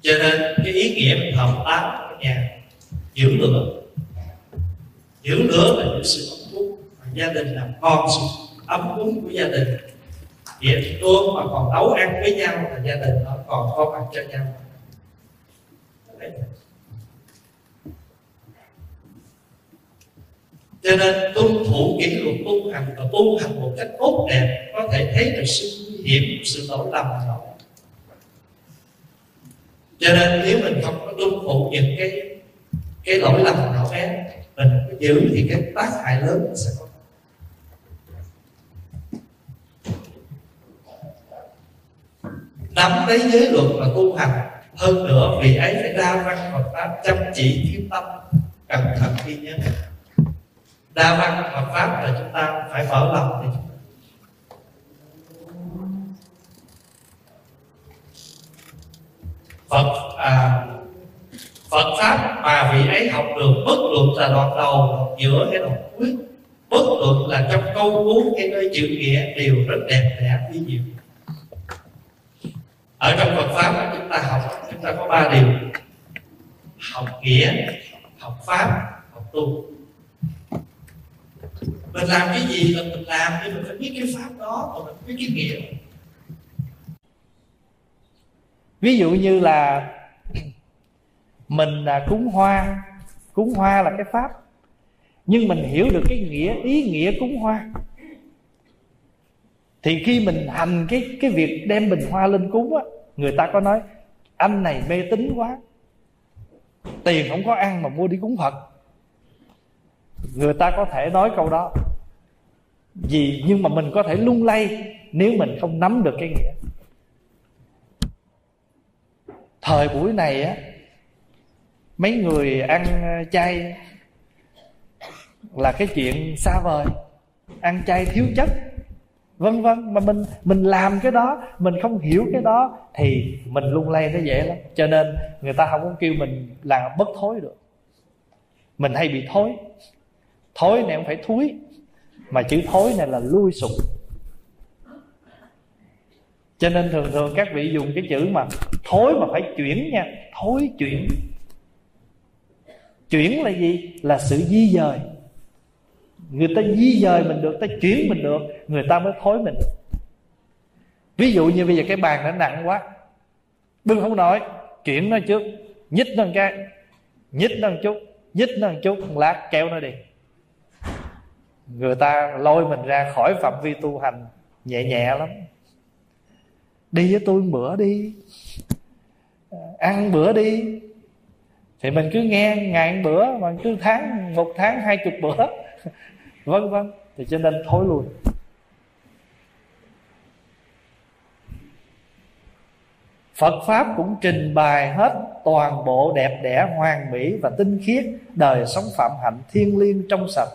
cho nên cái ý nghĩa mình hợp của ở nhà, giữ lửa. Giữ lửa là giữ sự ấm cúng mà gia đình làm con sự ấm cúng của gia đình. Việc tôi mà còn nấu ăn với nhau là gia đình nó còn có mặt cho nhau. Cho nên tuân thủ kỷ luật tu hành và tu hành một cách tốt đẹp có thể thấy được sự nguy hiểm, sự lỗi lầm đó. Cho nên nếu mình không có tuân thủ những cái cái lỗi lầm nhỏ bé, mình có giữ thì cái tác hại lớn sẽ có. Nắm lấy giới luật và tu hành, hơn nữa vì ấy phải đa văn Phật pháp chăm chỉ chuyên tâm, cẩn thận ghi nhớ đa văn Phật pháp là chúng ta phải mở lòng để chúng Phật à, Phật pháp mà vị ấy học được bất luận là đoạn đầu giữa hay đoạn cuối. Bất luận là trong câu cuốn hay nơi chữ nghĩa đều rất đẹp đẽ vi diệu ở trong Phật pháp chúng ta học chúng ta có ba điều. Học nghĩa học pháp học tu mình làm cái gì là mình làm nhưng mình phải biết cái pháp đó và mình biết cái nghĩa. Ví dụ như là mình là cúng hoa. Cúng hoa là cái pháp. Nhưng mình hiểu được cái nghĩa, ý nghĩa cúng hoa. Thì khi mình hành cái cái việc đem bình hoa lên cúng á, người ta có nói, anh này mê tín quá. Tiền không có ăn mà mua đi cúng phật. Người ta có thể nói câu đó vì nhưng mà mình có thể lung lay nếu mình không nắm được cái nghĩa. Thời buổi này á, mấy người ăn ờ, chay là cái chuyện xa vời. Ăn chay thiếu chất, vân vân. Mà mình mình làm cái đó, mình không hiểu cái đó thì mình lung lay nó dễ lắm. Cho nên người ta không có kêu mình làm bất thối được. Mình hay bị thối. Thối này không phải thúi mà chữ thối này là lui sụp. Cho nên thường thường các vị dùng cái chữ mà thối mà phải chuyển nha, thối chuyển. Chuyển là gì? Là sự di dời. Người ta di dời mình được, ta chuyển mình được, người ta mới thối mình. Ví dụ như bây giờ cái bàn nó nặng quá, bưng không nổi, chuyển nó trước, nhích nó một cái, nhích nó một chút, nhích nó một chút, một lát, kéo nó đi người ta lôi mình ra khỏi phạm vi tu hành, nhẹ nhẹ lắm. Đi với tôi một bữa đi. Ăn bữa đi. Thì mình cứ nghe ngày một bữa, mà cứ tháng, một tháng, hai chục bữa. Vân vân vâng. thì cho nên thối lui Phật Pháp cũng trình bày hết toàn bộ đẹp đẽ, hoàn mỹ và tinh khiết Đời sống phạm hạnh thiên liêng trong sạch.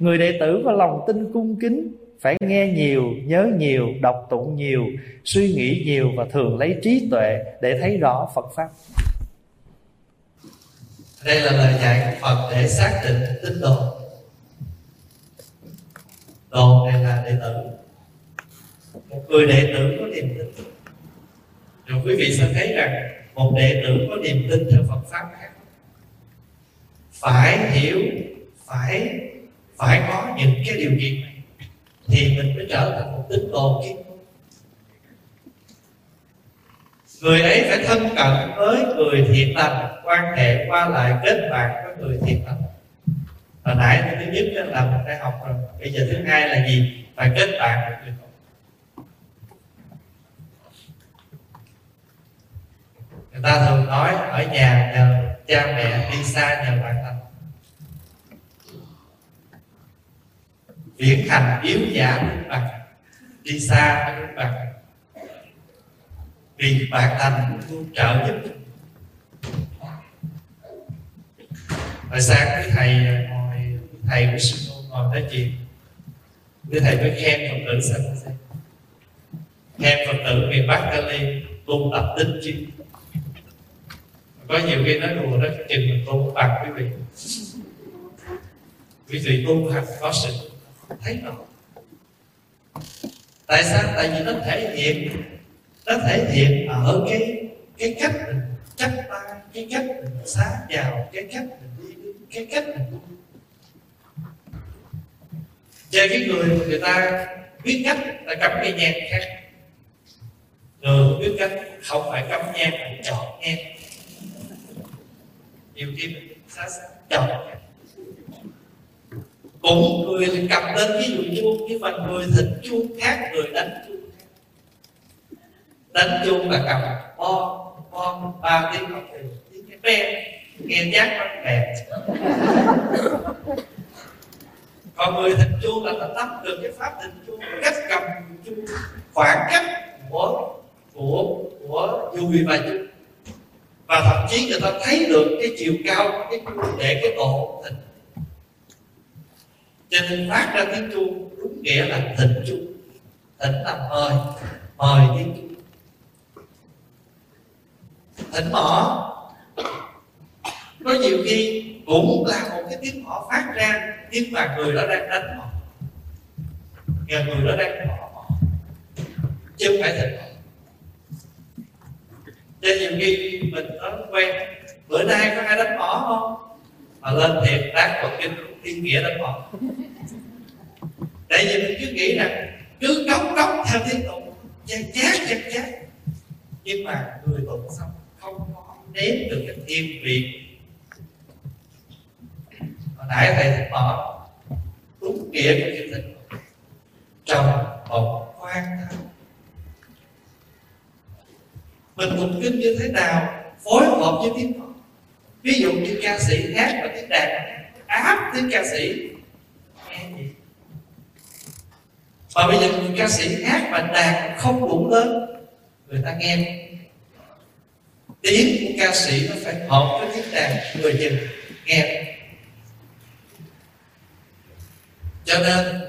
Người đệ tử có lòng tin cung kính Phải nghe nhiều, nhớ nhiều, đọc tụng nhiều Suy nghĩ nhiều và thường lấy trí tuệ Để thấy rõ Phật Pháp. Đây là lời dạy của Phật để xác định tín đồ. Đồ này là đệ tử. Một người đệ tử có niềm tin. Rồi quý vị sẽ thấy rằng Một đệ tử có niềm tin theo Phật Pháp khác. Phải hiểu Phải phải có những cái điều kiện này thì mình mới trở thành một tín đồ kiên người ấy phải thân cận với người thiện lành, quan hệ qua lại kết bạn với người thiện lành. Hồi nãy thì thứ nhất là mình đã học rồi, bây giờ thứ hai là gì? Phải kết bạn với người tốt. Người ta thường nói, ở nhà nhờ cha mẹ, đi xa nhờ bạn thân viễn hành yếu giả đức bằng đi xa đức bằng vì bạn thành luôn trợ giúp hồi sáng quý thầy à, ngồi thầy của sư ngồi nói chuyện. Quý thầy mới khen phật tử xem xem phật tử miền bắc cali tu tập tính chi có nhiều khi nói đùa đó, chừng mình tu bằng quý vị. Quý vị tu hành có sự thấy rõ tại sao? Tại vì nó thể hiện, nó thể hiện ở cái cái cách mình chắp tay, cái cách mình xá vào, cái cách mình đi đứng, cái cách mình về cái người người ta biết cách là cắm cây nhang khác. Người biết cách, không phải cắm nhang mà chọn nhang. Nhiều khi mình xá xá chọn nhạc cũng người thì cầm lên cái dùi chuông nhưng mà người thịt chuông khác, người đánh chuông đánh chuông là cầm bo bo, ba tiếng học thì tiếng cái be nghe giác nó bẹt còn người thịt chuông là ta nắm được cái pháp thịt chuông, cách cầm chuông, khoảng cách của của của dùi và chuông và thậm chí người ta thấy được cái chiều cao cái để cái độ thịt cho nên phát ra tiếng chuông đúng nghĩa là thịnh chuông thịnh là mời mời tiếng chuông thịnh mỏ, có nhiều khi cũng là một cái tiếng mỏ phát ra nhưng mà người đó đang đánh mỏ. Và người đó đang mỏ chứ không phải thịnh mỏ. Cho nhiều khi mình nói quen, bữa nay có ai đánh mỏ không? Mà lên thiệt, đáng một kinh thiên nghĩa đó còn tại vì mình cứ nghĩ rằng cứ đóng đóng theo tiếp tục chan chát chan chát. Nhưng mà người tụng xong không có nếm được cái thiên vị. Hồi nãy thầy thầy mở đúng nghĩa của chữ thịnh. Trong một quan thân mình tụng kinh như thế nào phối hợp với tiếng phật ví dụ như ca sĩ hát và tiếng đàn tiếng ca sĩ. Và bây giờ người ca sĩ hát mà đàn không đủ lớn. Người ta nghe. Tiếng của ca sĩ nó phải hợp với tiếng đàn người nhìn, nghe. Cho nên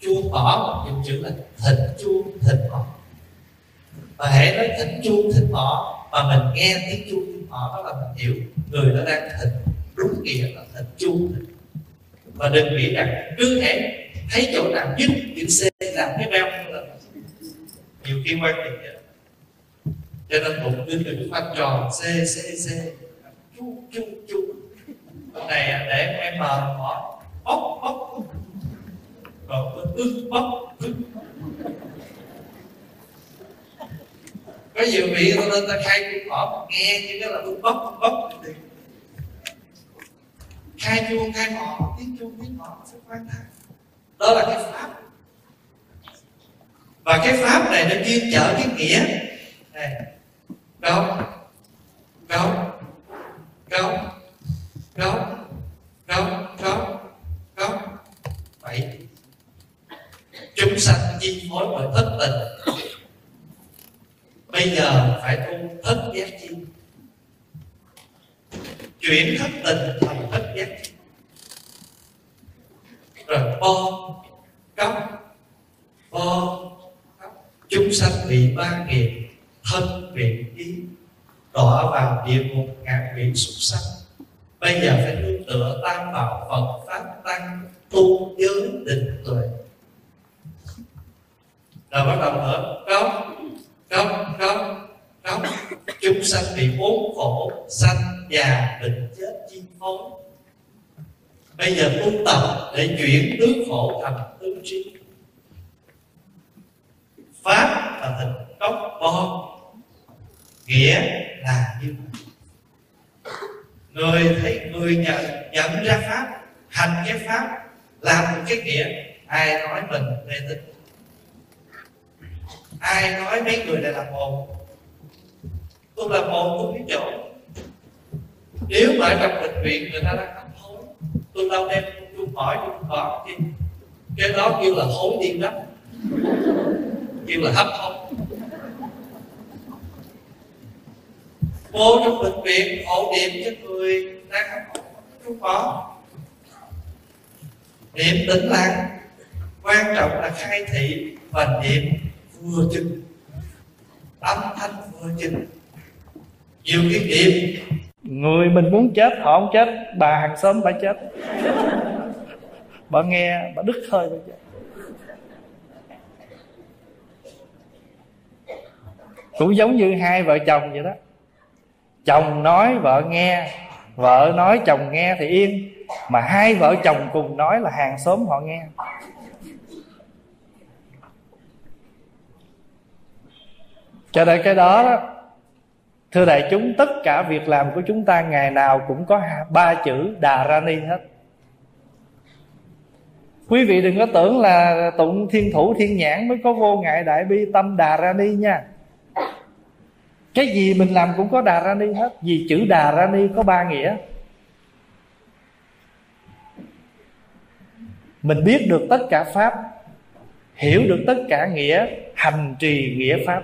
chuông mỏ dùng chữ là thịnh chuông thịnh mỏ và hãy nói thịnh chuông thịnh mỏ mà mình nghe tiếng chuông thịnh mỏ đó là mình hiểu người đó đang thịnh. Đúng nghĩa là thịnh chuông thịnh và đừng nghĩ rằng cứ thể thấy chỗ nào dứt chữ C làm cái beo là nhiều khi quan niệm vậy cho nên bụng cứ đừng khoanh tròn C C C chu chu chu hôm này à, để em mờ bỏ bóc bóc. Còn có ức bóc ức có nhiều vị tôi lên ta khai cũng bỏ nghe chứ cái là ức bóc bóc khai chuông khai mỏ tiếng chuông tiếng mỏ sẽ quan thai đó là cái pháp. Và cái pháp này nó chuyên chở cái nghĩa. Này gấu gấu gấu gấu gấu gấu gấu vậy chúng sanh chi phối bởi thất tình. Bây giờ phải tu thất giác chi chuyển thất tình thành thất giác. Rồi bo cấp bo cấp chúng sanh bị ba nghiệp, thân bị ý, đọa vào địa ngục ngạ quỷ súc sanh. Bây giờ phải nương tựa tam bảo phật pháp tăng, tu giới định tuệ. Rồi bắt đầu ở cốc cốc cốc cốc chúng sanh bị bốn khổ, sanh già bệnh chết chi phối. Bây giờ tu tập để chuyển tứ khổ thành tứ trí pháp là thịnh cốc bo. Nghĩa là như vậy. Người thấy người nhận nhận ra pháp, hành cái pháp, làm cái nghĩa, ai nói mình mê tín? Ai nói mấy người này làm một? Tôi là một tôi biết chỗ. Nếu mà trong bệnh viện, người ta đang hấp hối. Tôi đâu đem chung hỏi chung còn chứ. Cái đó kêu là hối điên đó kêu là hấp hối. Vô trong bệnh viện hộ niệm cho người đang hấp hối. Chung hỏi niệm tĩnh lặng. Quan trọng là khai thị và niệm vừa chừng. Âm thanh vừa chừng nhiều cái nghiệp người mình muốn chết họ không chết. Bà hàng xóm bà chết. Bà nghe bà đứt hơi bà chết. Cũng giống như hai vợ chồng vậy đó. Chồng nói vợ nghe. Vợ nói chồng nghe thì yên. Mà hai vợ chồng cùng nói là hàng xóm họ nghe. Cho nên cái đó, đó thưa đại chúng, tất cả việc làm của chúng ta ngày nào cũng có ba chữ đà ra ni hết. Quý vị đừng có tưởng là tụng thiên thủ thiên nhãn mới có vô ngại đại bi tâm đà ra ni nha. Cái gì mình làm cũng có đà ra ni hết, vì chữ đà ra ni có ba nghĩa. Mình biết được tất cả pháp, hiểu được tất cả nghĩa, hành trì nghĩa pháp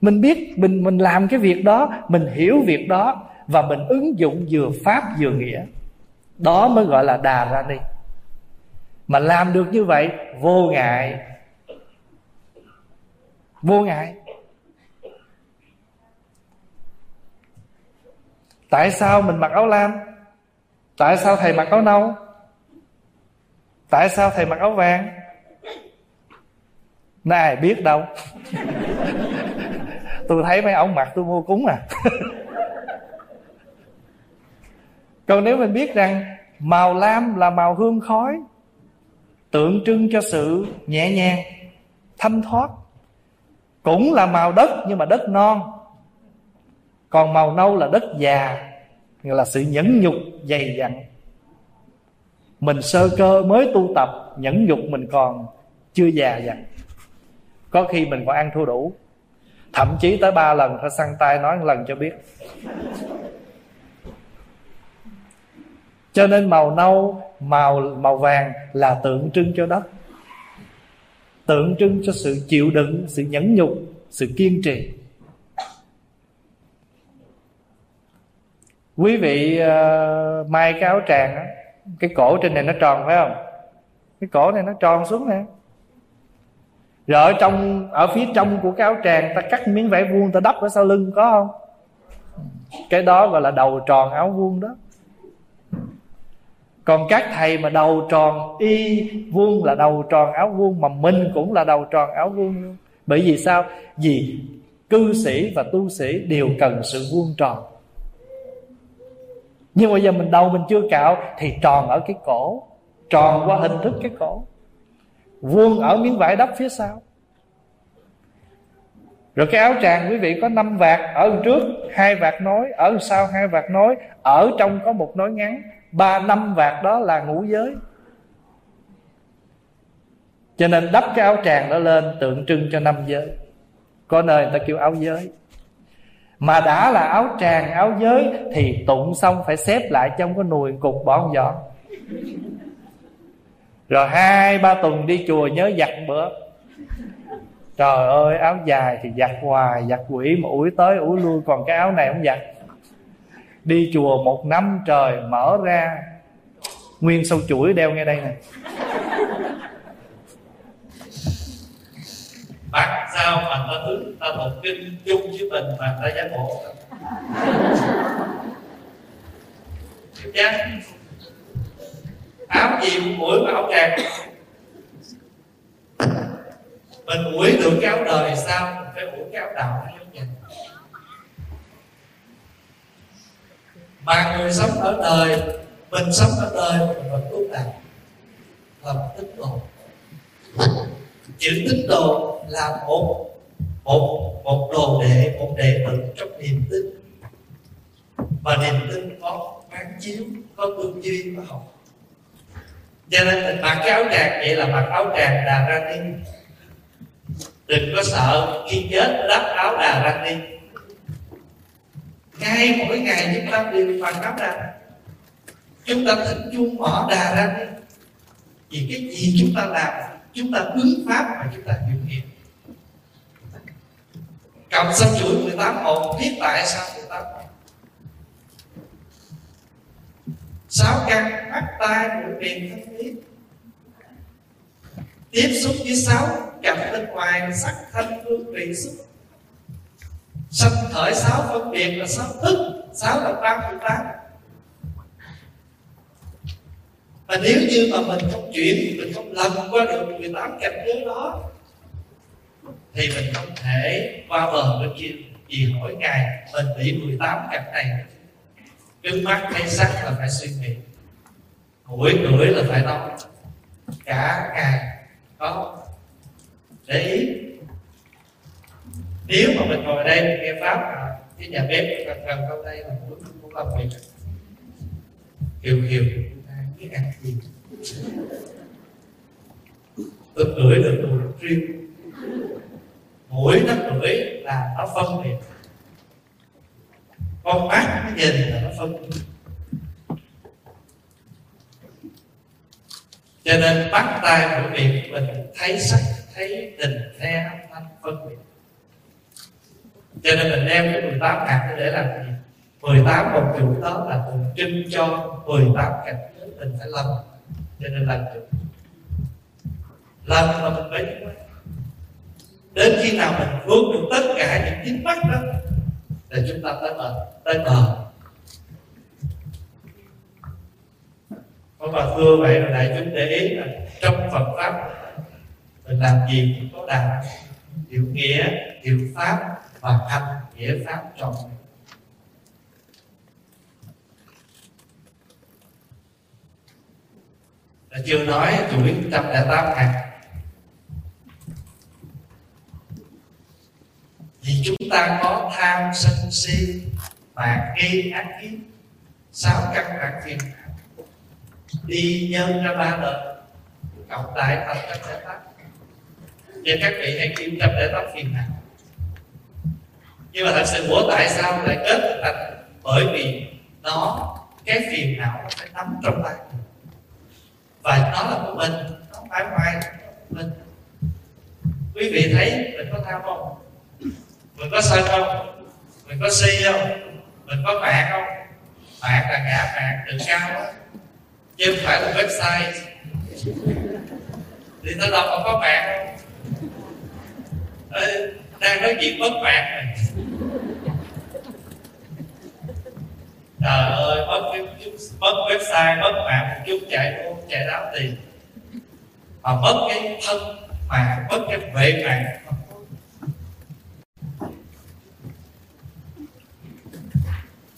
mình biết mình mình làm cái việc đó, mình hiểu việc đó và mình ứng dụng vừa pháp vừa nghĩa. Đó mới gọi là đà ra ni. Mà làm được như vậy, vô ngại. Vô ngại. Tại sao mình mặc áo lam? Tại sao thầy mặc áo nâu? Tại sao thầy mặc áo vàng? Này ai biết đâu. tôi thấy mấy ông mặc tôi mua cúng à. Còn nếu mình biết rằng màu lam là màu hương khói, tượng trưng cho sự nhẹ nhàng, thanh thoát, cũng là màu đất nhưng mà đất non. Còn màu nâu là đất già là sự nhẫn nhục dày dặn. Mình sơ cơ mới tu tập, nhẫn nhục mình còn chưa già dặn. Có khi mình còn ăn thua đủ thậm chí tới ba lần phải săn tay nói một lần cho biết. Cho nên màu nâu màu màu vàng là tượng trưng cho đất. Tượng trưng cho sự chịu đựng sự nhẫn nhục sự kiên trì. Quý vị uh, may cái áo tràng á cái cổ trên này nó tròn phải không? Cái cổ này nó tròn xuống nè rồi ở trong, ở phía trong của cái áo tràng ta cắt miếng vải vuông ta đắp ở sau lưng, có không? Cái đó gọi là đầu tròn áo vuông đó. Còn các thầy mà đầu tròn y vuông là đầu tròn áo vuông, mà mình cũng là đầu tròn áo vuông luôn. Bởi vì sao? Vì cư sĩ và tu sĩ đều cần sự vuông tròn. Nhưng mà giờ mình đầu mình chưa cạo thì tròn ở cái cổ, tròn qua hình thức cái cổ vuông ở miếng vải đắp phía sau. Rồi cái áo tràng, quý vị, có năm vạt. Ở trước, hai vạt nối. Ở sau, hai vạt nối. Ở trong có một nối ngắn. Ba, năm vạt đó là ngũ giới. Cho nên đắp cái áo tràng đó lên, tượng trưng cho năm giới. Có nơi người ta kêu áo giới. Mà đã là áo tràng, áo giới, thì tụng xong phải xếp lại trong cái nùi cục bỏ không dọn rồi hai, ba tuần đi chùa nhớ giặt bữa. Trời ơi, áo dài thì giặt hoài, giặt quỷ mà ủi tới ủi lui, còn cái áo này không giặt. Đi chùa một năm, trời mở ra. Nguyên sâu chuỗi đeo ngay đây nè. Bạn sao mà ta thứ ta tụng kinh chung với mình mà ta giác ngộ chắc áo gì cũng mũi mà áo tràng mình ủi được cái áo đời sao? Mình phải ủi cái áo đạo nó giống vậy mà người sống ở đời, mình sống ở đời mình vẫn tu tập làm tích độ chữ tích độ là một một một đồ đệ, một đệ tử trong niềm tin. Và niềm tin có quán chiếu, có tư duy và học cho nên mình mặc cái áo tràng vậy là mặc áo tràng đà ra đi. Đừng có sợ khi chết đắp áo đà ra đi. Ngay mỗi ngày chúng ta đều mặc áo đà. Chúng ta thỉnh chuông mở đà ra đi. Vì cái gì chúng ta làm? Chúng ta hướng pháp mà chúng ta hiểu nghiệp. Cộng sanh chuỗi 18 hồn, biết tại sao 18 hồn sáu căn mắt tai mũi miệng thân biết tiếp xúc với sáu gặp bên ngoài sắc thanh hương vị xúc. Sanh khởi sáu phân biệt là sáu thức sáu là ba mười tám. Và nếu như mà mình không chuyển, mình không lần qua được 18 cảnh giới đó, thì mình không thể qua bờ bên kia vì hỏi ngày mình bị 18 cảnh này trước mắt thấy sắc là phải suy nghĩ. Mũi ngửi là phải nói cả ngày có để ý. Nếu mà mình ngồi đây mình nghe pháp à, cái nhà bếp gần gần đâu đây là mũi cũng làm việc hiểu hiểu. Biết ăn gì? Tôi ngửi được mùi riêng. Mũi nó ngửi là nó phân biệt con mắt nó nhìn là nó phân cho nên bắt tay của việc mình thấy sắc, thấy tình nghe âm thanh phân biệt. Cho nên mình đem cái 18 hạt để làm gì? 18 một trụ đó là tượng trưng cho 18 cảnh giới mình phải lâm cho nên làm được. Lâm là mình phải đến khi nào mình vượt được tất cả những chính mắt đó là chúng ta tới bờ tới bờ có bà thưa vậy rồi đại chúng để ý là trong Phật pháp mình làm gì cũng có đà hiểu nghĩa hiểu pháp và hành nghĩa pháp trọn là chưa nói chuỗi trăm lẻ tám hạt vì chúng ta có tham sân si và gây ác kiến sáu căn bản phiền đi nhân ra ba đời cộng lại thành trăm lẻ tám nên các vị hãy kêu trăm lẻ tám phiền nào nhưng mà thật sự bố tại sao lại kết thành bởi vì nó, cái phiền não nó phải nắm trong tay. Và nó là của mình, nó phải ngoài mình. Quý vị thấy mình có tham không? Mình có sân không? Mình có si không? Mình có mạng không? Mạng là ngã mạng được cao đó. chứ không phải là website. Thì nó đâu không có mạng không Ê, đang nói chuyện mất mạng này trời ơi mất cái mất website mất mạng một chút chạy luôn chạy đám tiền. Mà mất cái thân mạng mất cái vệ mạng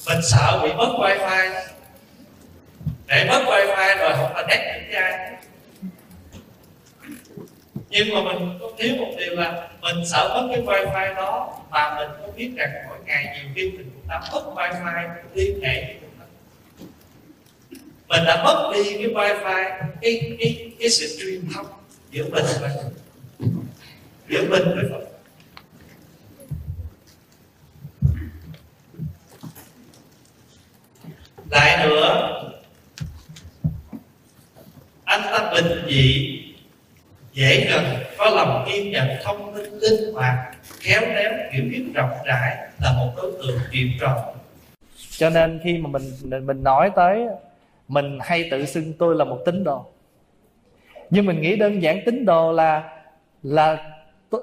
mình sợ bị mất wifi. Để mất wifi rồi không là nét những ai. Nhưng mà mình có thiếu một điều là mình sợ mất cái wifi đó mà mình có biết rằng mỗi ngày nhiều khi mình cũng đã mất wifi liên hệ với mình đã mất đi cái wifi, cái cái cái sự truyền thông giữa mình và giữa mình với Phật. Lại nữa. Anh ta bình dị, dễ gần, có lòng kiên nhẫn, thông minh, linh hoạt, khéo léo, hiểu biết rộng rãi là một đối tượng chuyện trọng cho nên khi mà mình mình nói tới, mình hay tự xưng tôi là một tín đồ. Nhưng mình nghĩ đơn giản tín đồ là là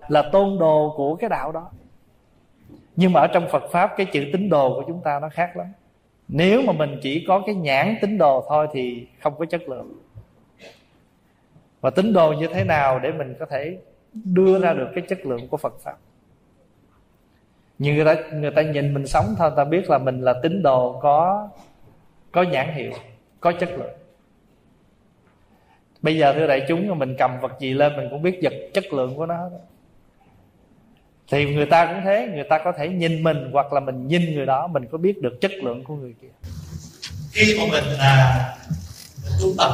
là tôn đồ của cái đạo đó. Nhưng mà ở trong Phật pháp, cái chữ tín đồ của chúng ta nó khác lắm nếu mà mình chỉ có cái nhãn tín đồ thôi thì không có chất lượng. Và tín đồ như thế nào để mình có thể đưa ra được cái chất lượng của Phật pháp? Như người ta người ta nhìn mình sống thôi ta biết là mình là tín đồ có có nhãn hiệu, có chất lượng. Bây giờ thưa đại chúng mình cầm vật gì lên mình cũng biết vật chất lượng của nó. đó thì người ta cũng thế người ta có thể nhìn mình hoặc là mình nhìn người đó mình có biết được chất lượng của người kia. Khi mà mình là tu tập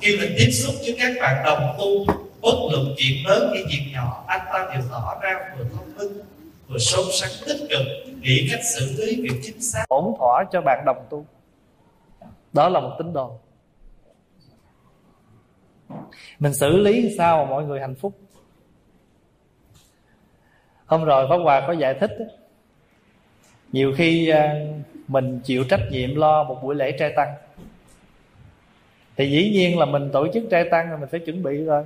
khi mình tiếp xúc với các bạn đồng tu bất luận chuyện lớn hay chuyện nhỏ anh ta đều tỏ ra vừa thông minh vừa sâu sắc tích cực nghĩ cách xử lý việc chính xác. Ổn thỏa cho bạn đồng tu. Đó là một tín đồ. Mình xử lý sao mà mọi người hạnh phúc hôm rồi pháp hòa có giải thích nhiều khi à, mình chịu trách nhiệm lo một buổi lễ trai tăng. Thì dĩ nhiên là mình tổ chức trai tăng là mình phải chuẩn bị rồi.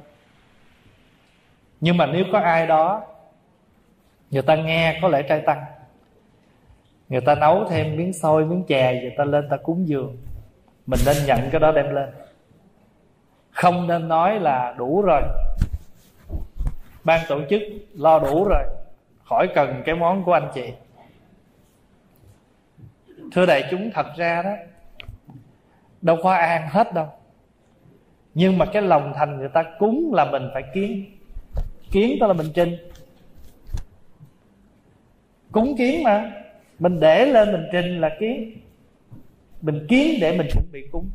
Nhưng mà nếu có ai đó, người ta nghe có lễ trai tăng, người ta nấu thêm miếng xôi, miếng chè, người ta lên ta cúng dường, mình nên nhận cái đó đem lên. Không nên nói là đủ rồi. Ban tổ chức lo đủ rồi khỏi cần cái món của anh chị. Thưa đại chúng, thật ra đó, đâu có an hết đâu. Nhưng mà cái lòng thành người ta cúng là mình phải kiến. Kiến tức là mình trình. Cúng kiến mà. Mình để lên mình trình là kiến. Mình kiến để mình chuẩn bị cúng.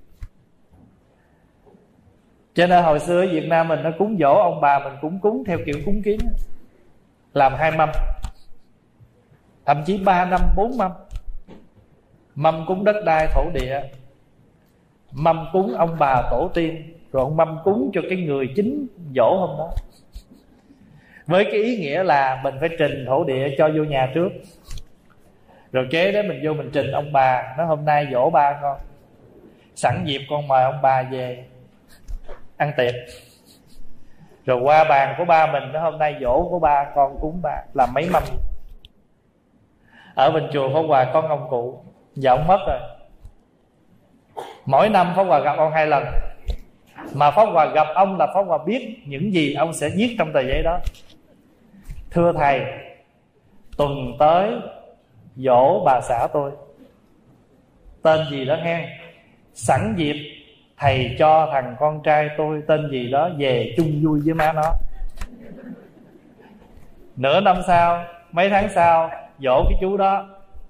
Cho nên hồi xưa ở Việt Nam mình nó cúng dỗ ông bà mình cũng cúng theo kiểu cúng kiến làm hai mâm. Thậm chí ba năm, bốn mâm. Mâm cúng đất đai thổ địa. Mâm cúng ông bà tổ tiên. Rồi ông mâm cúng cho cái người chính dỗ hôm đó. Với cái ý nghĩa là mình phải trình thổ địa cho vô nhà trước. Rồi kế đó mình vô mình trình ông bà nó hôm nay dỗ ba con. Sẵn dịp con mời ông bà về ăn tiệc rồi qua bàn của ba mình nó hôm nay dỗ của ba con cúng ba, làm mấy mâm. Ở bên chùa Pháp Hòa có ông cụ giờ ông mất rồi. Mỗi năm Pháp Hòa gặp ông hai lần. Mà Pháp Hòa gặp ông là Pháp Hòa biết những gì ông sẽ viết trong tờ giấy đó. Thưa thầy, tuần tới dỗ bà xã tôi. Tên gì đó hen sẵn dịp thầy cho thằng con trai tôi tên gì đó về chung vui với má nó. Nửa năm sau, mấy tháng sau, dỗ cái chú đó.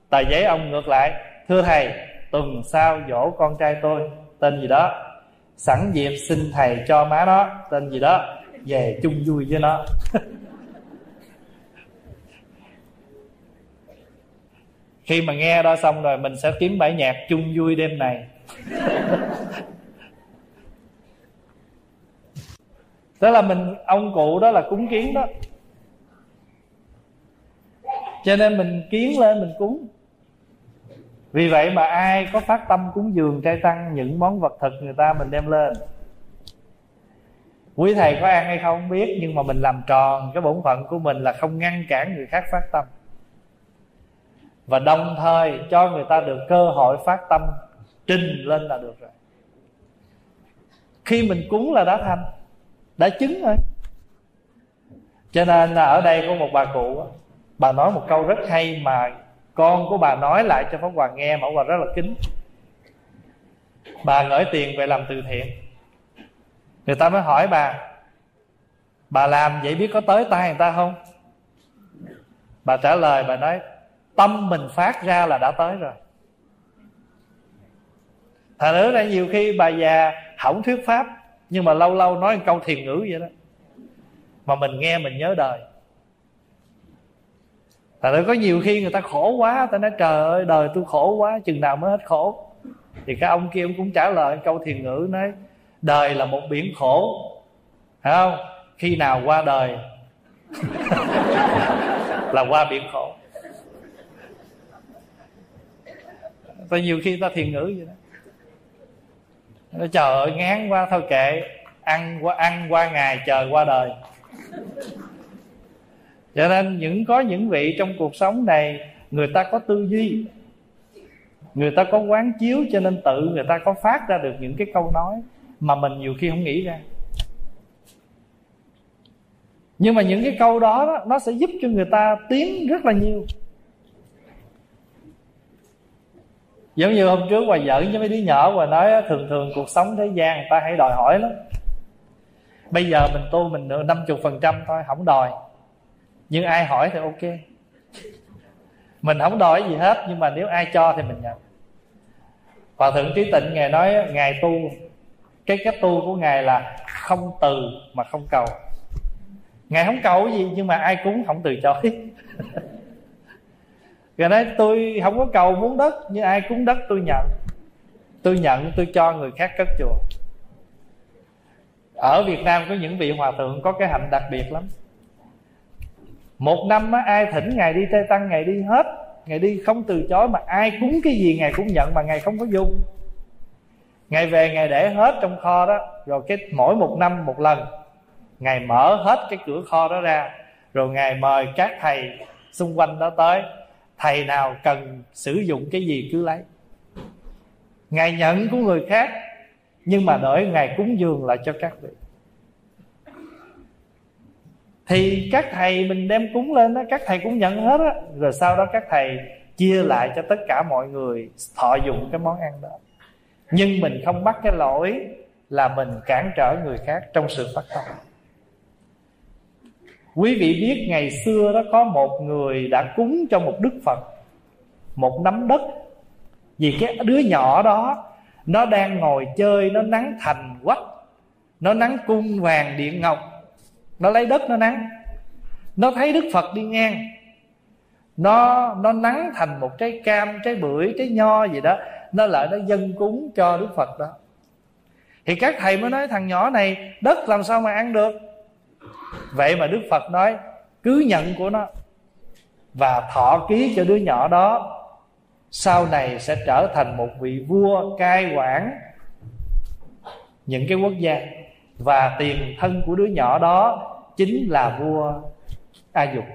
Tờ giấy ông ngược lại, thưa thầy, tuần sau dỗ con trai tôi, tên gì đó? Sẵn dịp xin thầy cho má nó, tên gì đó, về chung vui với nó. Khi mà nghe đó xong rồi, mình sẽ kiếm bài nhạc chung vui đêm này. đó là mình, ông cụ đó là cúng kiến đó. Cho nên mình kiến lên, mình cúng. Vì vậy mà ai có phát tâm cúng dường trai tăng, những món vật thực người ta mình đem lên. Quý thầy có ăn hay không không biết, nhưng mà mình làm tròn cái bổn phận của mình là không ngăn cản người khác phát tâm. Và đồng thời cho người ta được cơ hội phát tâm, trình lên là được rồi. Khi mình cúng là đã thành đã chứng rồi cho nên là ở đây có một bà cụ bà nói một câu rất hay mà con của bà nói lại cho pháp hòa nghe mà hoàng rất là kính. Bà gửi tiền về làm từ thiện. Người ta mới hỏi bà bà làm vậy biết có tới tay người ta không? Bà trả lời, bà nói, tâm mình phát ra là đã tới rồi. Thành nữa ra nhiều khi bà già hỏng thuyết pháp nhưng mà lâu lâu nói một câu thiền ngữ vậy đó. Mà mình nghe mình nhớ đời. Tại ra có nhiều khi người ta khổ quá ta nói, trời ơi, đời tôi khổ quá, chừng nào mới hết khổ. Thì cái ông kia ông cũng trả lời câu thiền ngữ, nói, đời là một biển khổ. Phải không? Khi nào qua đời là qua biển khổ. Và nhiều khi ta thiền ngữ vậy đó nó trời ơi ngán quá thôi kệ. Ăn qua ăn qua ngày chờ qua đời. Cho nên những có những vị trong cuộc sống này người ta có tư duy. Người ta có quán chiếu cho nên tự người ta có phát ra được những cái câu nói mà mình nhiều khi không nghĩ ra. Nhưng mà những cái câu đó, đó nó sẽ giúp cho người ta tiến rất là nhiều. Giống như hôm trước hòa giỡn với mấy đứa nhỏ và nói thường thường cuộc sống thế gian người ta hay đòi hỏi lắm. Bây giờ mình tu mình được năm chục phần trăm thôi, không đòi. Nhưng ai hỏi thì ok. Mình không đòi gì hết, nhưng mà nếu ai cho thì mình nhận. Và thượng trí tịnh ngài nói ngài tu, cái cách tu của ngài là không từ mà không cầu. Ngài không cầu gì, nhưng mà ai cúng không từ chối. rồi nói tôi không có cầu muốn đất nhưng ai cúng đất tôi nhận. Tôi nhận tôi cho người khác cất chùa. Ở việt nam có những vị hòa thượng có cái hạnh đặc biệt lắm. Một năm á, ai thỉnh ngài đi tây tăng ngài đi hết. Ngài đi không từ chối mà ai cúng cái gì ngài cũng nhận mà ngài không có dung ngài về ngài để hết trong kho đó. Rồi cái mỗi một năm một lần ngài mở hết cái cửa kho đó ra. Rồi ngài mời các thầy xung quanh đó tới thầy nào cần sử dụng cái gì cứ lấy. Ngài nhận của người khác, nhưng mà đợi ngài cúng dường lại cho các vị. Thì các thầy mình đem cúng lên đó, các thầy cũng nhận hết á. Rồi sau đó các thầy chia lại cho tất cả mọi người thọ dụng cái món ăn đó. Nhưng mình không bắt cái lỗi là mình cản trở người khác trong sự phát tâm quý vị biết ngày xưa đó có một người đã cúng cho một đức phật, một nắm đất. Vì cái đứa nhỏ đó, nó đang ngồi chơi, nó nắng thành quách nó nắng cung vàng điện ngọc, nó lấy đất nó nắng. Nó thấy đức phật đi ngang, nó nó nắng thành một trái cam, trái bưởi, trái nho gì đó, nó lại nó dân cúng cho đức phật đó. Thì các thầy mới nói, thằng nhỏ này, đất làm sao mà ăn được? Vậy mà đức phật nói, cứ nhận của nó và thọ ký cho đứa nhỏ đó, sau này sẽ trở thành một vị vua cai quản những cái quốc gia. Và tiền thân của đứa nhỏ đó chính là vua a dục.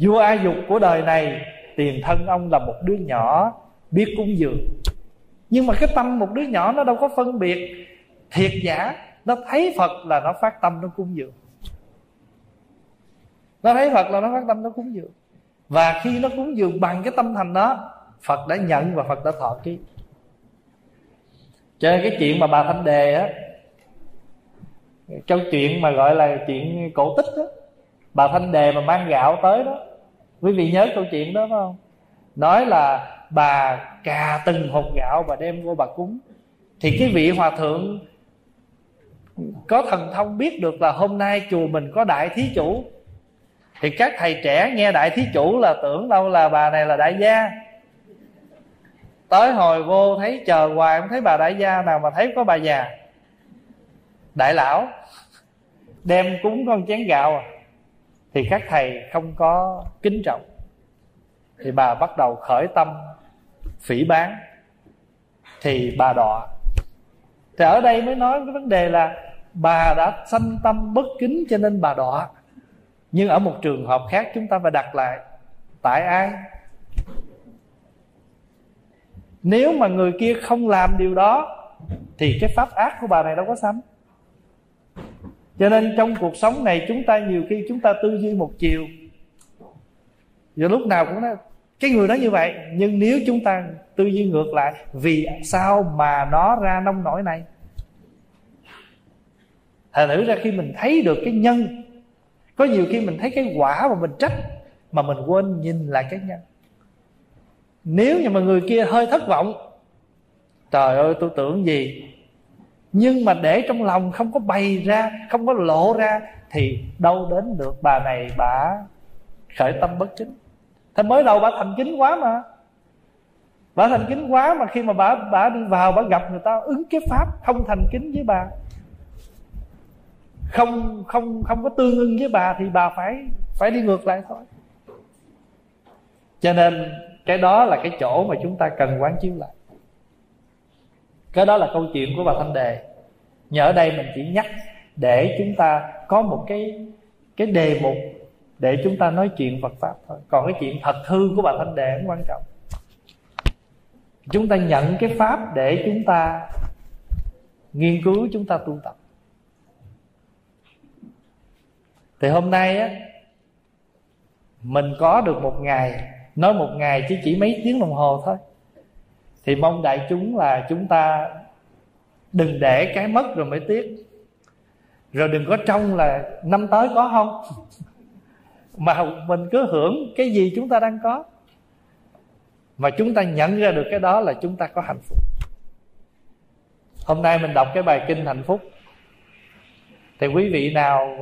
Vua a dục của đời này, tiền thân ông là một đứa nhỏ biết cúng dường. Nhưng mà cái tâm một đứa nhỏ nó đâu có phân biệt thiệt giả nó thấy phật là nó phát tâm, nó cúng dường. Nó thấy phật là nó phát tâm, nó cúng dường. Và khi nó cúng dường bằng cái tâm thành đó, phật đã nhận và phật đã thọ ký cho nên cái chuyện mà bà thanh đề á, trong chuyện mà gọi là chuyện cổ tích đó bà thanh đề mà mang gạo tới đó, quý vị nhớ câu chuyện đó phải không? Nói là bà cà từng hột gạo và đem vô bà cúng. Thì cái vị hòa thượng có thần thông biết được là hôm nay chùa mình có đại thí chủ. Thì các thầy trẻ nghe đại thí chủ là tưởng đâu là bà này là đại gia. Tới hồi vô thấy chờ hoài không thấy bà đại gia nào mà thấy có bà già. Đại lão, đem cúng con chén gạo à? Thì các thầy không có kính trọng. Thì bà bắt đầu khởi tâm, phỉ bán. Thì bà đọa. Thì ở đây mới nói cái vấn đề là bà đã sanh tâm bất kính cho nên bà đọa. Nhưng ở một trường hợp khác chúng ta phải đặt lại, tại ai? Nếu mà người kia không làm điều đó, thì cái pháp ác của bà này đâu có sanh. Cho nên trong cuộc sống này chúng ta nhiều khi chúng ta tư duy một chiều. Và lúc nào cũng nói, cái người đó như vậy. Nhưng nếu chúng ta tư duy ngược lại, vì sao mà nó ra nông nổi này? Thành thử ra khi mình thấy được cái nhân, có nhiều khi mình thấy cái quả mà mình trách mà mình quên nhìn lại cái nhân. Nếu như mà người kia hơi thất vọng, trời ơi, tôi tưởng gì? Nhưng mà để trong lòng không có bày ra, không có lộ ra, thì đâu đến được bà này bà khởi tâm bất chính. Thế mới đầu bà thành kính quá mà. Bà thành kính quá mà khi mà bà bà đi vào, bà gặp người ta ứng cái pháp không thành kính với bà không không không có tương ưng với bà thì bà phải phải đi ngược lại thôi. Cho nên cái đó là cái chỗ mà chúng ta cần quán chiếu lại. Cái đó là câu chuyện của bà thanh đề. Nhờ ở đây mình chỉ nhắc để chúng ta có một cái cái đề mục để chúng ta nói chuyện Phật pháp thôi. Còn cái chuyện thật hư của bà thanh đề cũng quan trọng. Chúng ta nhận cái pháp để chúng ta nghiên cứu, chúng ta tu tập. Thì hôm nay á, mình có được một ngày, nói một ngày chứ chỉ mấy tiếng đồng hồ thôi. Thì mong đại chúng là chúng ta đừng để cái mất rồi mới tiếc. Rồi đừng có trông là năm tới có không? Mà mình cứ hưởng cái gì chúng ta đang có. Mà chúng ta nhận ra được cái đó là chúng ta có hạnh phúc. Hôm nay mình đọc cái bài kinh hạnh phúc. Thì quý vị nào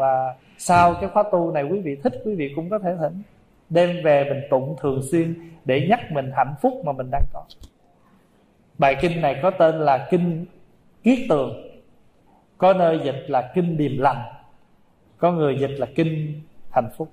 sau cái khóa tu này quý vị thích, quý vị cũng có thể thỉnh. Đem về mình tụng thường xuyên để nhắc mình hạnh phúc mà mình đang có. Bài kinh này có tên là kinh kiết tường. Có nơi dịch là kinh điềm lành. Có người dịch là kinh hạnh phúc.